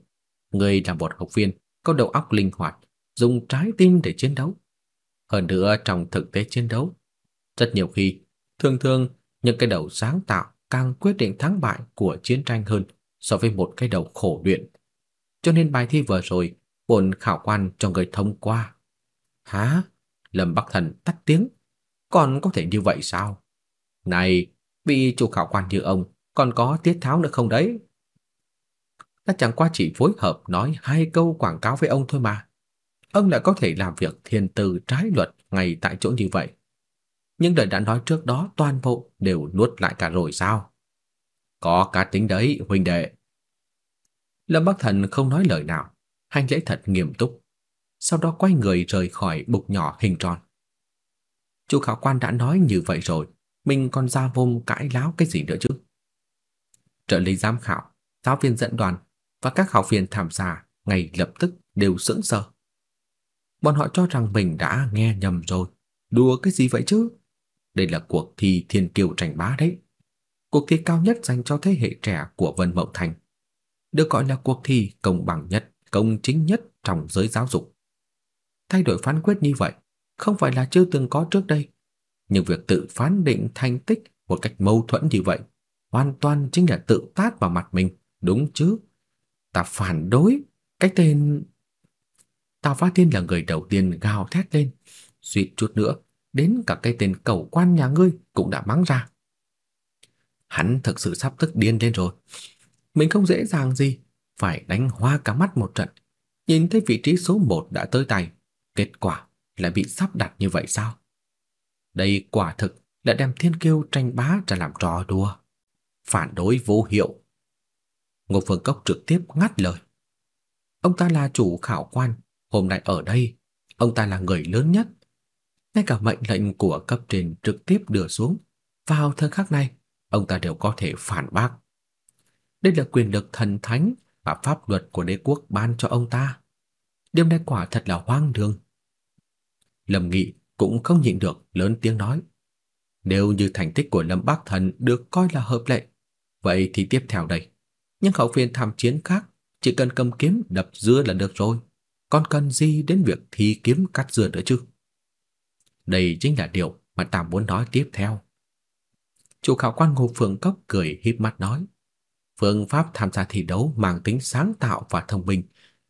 người là một học viên có đầu óc linh hoạt, dùng trái tim để chiến đấu. Hơn nữa trong thực tế chiến đấu, rất nhiều khi, thường thường những cái đầu sáng tạo càng quyết định thắng bại của chiến tranh hơn so với một cái đầu khổ luyện. Cho nên bài thi vừa rồi, bổn khảo quan cho người thông qua. Hả? Lâm Bắc Thần tắt tiếng. Còn có thể như vậy sao? Này, vị chủ khảo quan như ông, còn có tiết tháo nữa không đấy? Ta chẳng qua chỉ phối hợp nói hai câu quảng cáo với ông thôi mà. ông lại có thể làm việc thiên tư trái luật ngay tại chỗ như vậy. Nhưng lời đã nói trước đó toàn bộ đều nuốt lại cả rồi sao? Có cá tính đấy, huynh đệ. Lâm Bắc Thần không nói lời nào, hành lễ thật nghiêm túc, sau đó quay người rời khỏi bục nhỏ hình tròn. Chu khảo quan đã nói như vậy rồi, mình còn ra vôm cãi láo cái gì nữa chứ? Trợ lý giám khảo, giáo viên dẫn đoàn và các học viên tham gia ngay lập tức đều sững sờ. Bọn họ cho rằng mình đã nghe nhầm rồi, đùa cái gì vậy chứ? Đây là cuộc thi thiên kiều tranh bá đấy. Cuộc thi cao nhất dành cho thế hệ trẻ của Vân Mộng Thành. Được gọi là cuộc thi công bằng nhất, công chính nhất trong giới giáo dục. Thay đổi phán quyết như vậy không phải là chưa từng có trước đây, nhưng việc tự phán định thành tích một cách mâu thuẫn như vậy hoàn toàn chính là tự tát vào mặt mình, đúng chứ? Ta phản đối, cái tên Tào Phát Thiên là người đầu tiên gào thét lên, suýt chút nữa đến cả cái tên cầu quan nhà ngươi cũng đã mắng ra. Hắn thực sự sắp tức điên lên rồi. Mình không dễ dàng gì, phải đánh hoa cả mắt một trận. Nhìn thấy vị trí số một đã tới tay, kết quả lại bị sắp đặt như vậy sao? Đây quả thực là đem thiên kiêu tranh bá ra làm trò đùa. Phản đối vô hiệu. Ngô Phương Cốc trực tiếp ngắt lời. Ông ta là chủ khảo quan, hôm nay ở đây, ông ta là người lớn nhất. Ngay cả mệnh lệnh của cấp trên trực tiếp đưa xuống, vào thời khắc này, ông ta đều có thể phản bác. Đây là quyền lực thần thánh và pháp luật của đế quốc ban cho ông ta đêm nay quả thật là hoang đường. Lâm Nghị cũng không nhịn được lớn tiếng nói. Nếu như thành tích của Lâm Bắc Thần được coi là hợp lệ, vậy thì tiếp theo đây, những học viên tham chiến khác chỉ cần cầm kiếm đập dưa là được rồi, còn cần gì đến việc thi kiếm cắt dưa nữa chứ? Đây chính là điều mà ta muốn nói tiếp theo. Chủ khảo quan Ngô Phượng Cốc cười híp mắt nói, phương pháp tham gia thi đấu mang tính sáng tạo và thông minh,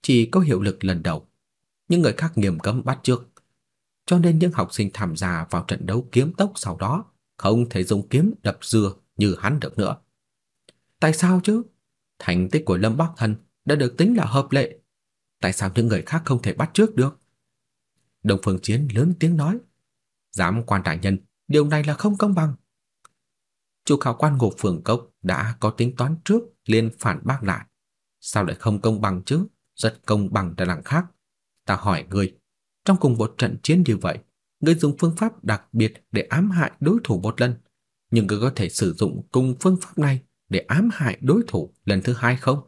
chỉ có hiệu lực lần đầu, những người khác nghiêm cấm bắt trước. Cho nên những học sinh tham gia vào trận đấu kiếm tốc sau đó không thể dùng kiếm đập dưa như hắn được nữa. Tại sao chứ? Thành tích của Lâm Bắc Thần đã được tính là hợp lệ. Tại sao những người khác không thể bắt trước được? Đồng Phương Chiến lớn tiếng nói. Giám quan đại nhân, điều này là không công bằng. Chủ khảo quan Ngục Phường Cốc đã có tính toán trước liền phản bác lại. Sao lại không công bằng chứ? Rất công bằng tại đằng khác. Ta hỏi ngươi, trong cùng một trận chiến như vậy, ngươi dùng phương pháp đặc biệt để ám hại đối thủ một lần, nhưng ngươi có thể sử dụng cùng phương pháp này để ám hại đối thủ lần thứ hai không?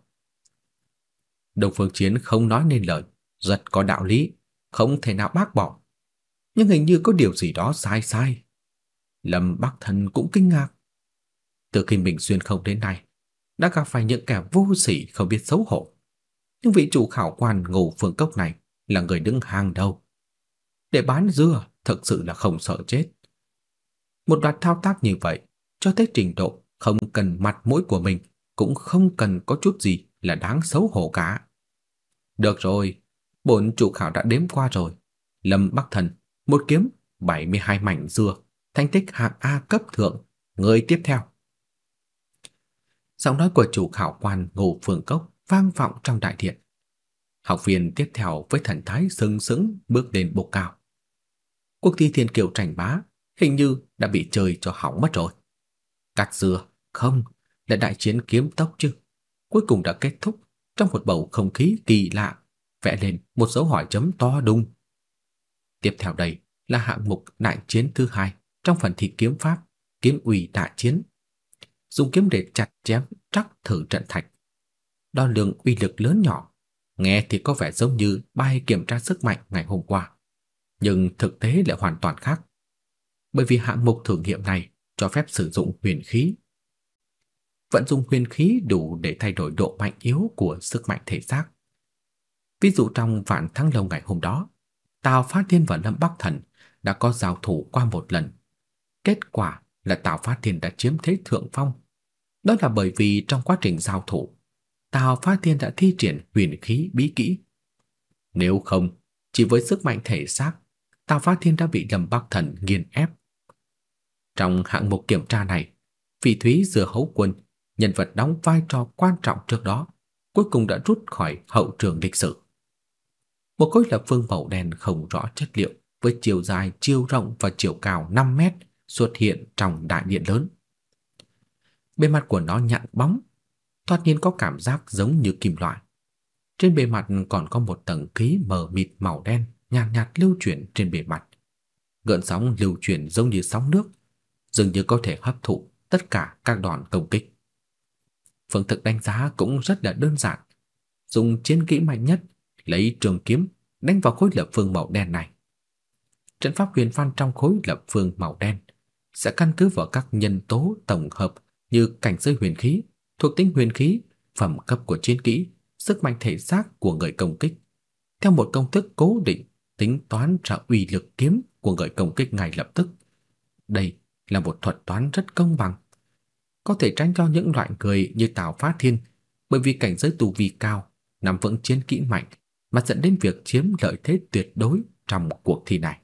Đồng Phương Chiến không nói nên lời, rất có đạo lý, không thể nào bác bỏ. Nhưng hình như có điều gì đó sai sai. Lâm Bắc Thần cũng kinh ngạc. Từ khi mình xuyên không đến nay, đã gặp phải những kẻ vô sỉ không biết xấu hổ. Nhưng vị chủ khảo quan Ngô Phương Cốc này là người đứng hàng đầu. Để bán dưa thật sự là không sợ chết. Một loạt thao tác như vậy cho thấy trình độ không cần mặt mũi của mình, cũng không cần có chút gì là đáng xấu hổ cả. Được rồi, bổn chủ khảo đã đếm qua rồi. Lâm Bắc Thần, một kiếm, 72 mảnh dưa, thành tích hạng A cấp thượng, người tiếp theo. Giọng nói của chủ khảo quan Ngô Phương Cốc vang vọng trong đại điện. Học viên tiếp theo với thần thái sừng sững bước lên bục cao. Cuộc thi thiên kiều tranh bá hình như đã bị chơi cho hỏng mất rồi. Cắt dừa không, là đại chiến kiếm tốc chứ. Cuối cùng đã kết thúc trong một bầu không khí kỳ lạ, vẽ lên một dấu hỏi chấm to đùng. Tiếp theo đây là hạng mục đại chiến thứ hai trong phần thi kiếm pháp, kiếm ủy đại chiến. Dùng kiếm để chặt chém trắc thử trận thạch. Đo lường uy lực lớn nhỏ, nghe thì có vẻ giống như bài kiểm tra sức mạnh ngày hôm qua, nhưng thực tế lại hoàn toàn khác. Bởi vì hạng mục thử nghiệm này cho phép sử dụng huyền khí. Vận dụng huyền khí đủ để thay đổi độ mạnh yếu của sức mạnh thể xác. Ví dụ trong vạn thắng lâu ngày hôm đó, Tào Phát Thiên và Lâm Bắc Thần đã có giao thủ qua một lần. Kết quả là Tào Phát Thiên đã chiếm thế thượng phong. Đó là bởi vì trong quá trình giao thủ, Tào Phát Thiên đã thi triển huyền khí bí kỹ. Nếu không, chỉ với sức mạnh thể xác, Tào Phát Thiên đã bị Lâm Bắc Thần nghiền ép trong hạng mục kiểm tra này, Phỉ Thúy Dừa Hấu Quân, nhân vật đóng vai trò quan trọng trước đó, cuối cùng đã rút khỏi hậu trường lịch sử. Một khối lập phương màu đen không rõ chất liệu với chiều dài, chiều rộng và chiều cao 5 mét xuất hiện trong đại điện lớn. Bề mặt của nó nhẵn bóng, thoạt nhiên có cảm giác giống như kim loại. Trên bề mặt còn có một tầng khí mờ mịt màu đen nhàn nhạt, nhạt lưu chuyển trên bề mặt. Gợn sóng lưu chuyển giống như sóng nước, dường như có thể hấp thụ tất cả các đòn công kích. Phương thức đánh giá cũng rất là đơn giản, dùng chiến kỹ mạnh nhất, lấy trường kiếm đánh vào khối lập phương màu đen này. Trận pháp huyền văn trong khối lập phương màu đen sẽ căn cứ vào các nhân tố tổng hợp như cảnh giới huyền khí, thuộc tính huyền khí, phẩm cấp của chiến kỹ, sức mạnh thể xác của người công kích, theo một công thức cố định tính toán ra uy lực kiếm của người công kích ngay lập tức. Đây là một thuật toán rất công bằng, có thể tránh cho những loại người như Tào Phát Thiên, bởi vì cảnh giới tu vi cao, nắm vững chiến kỹ mạnh mà dẫn đến việc chiếm lợi thế tuyệt đối trong cuộc thi này.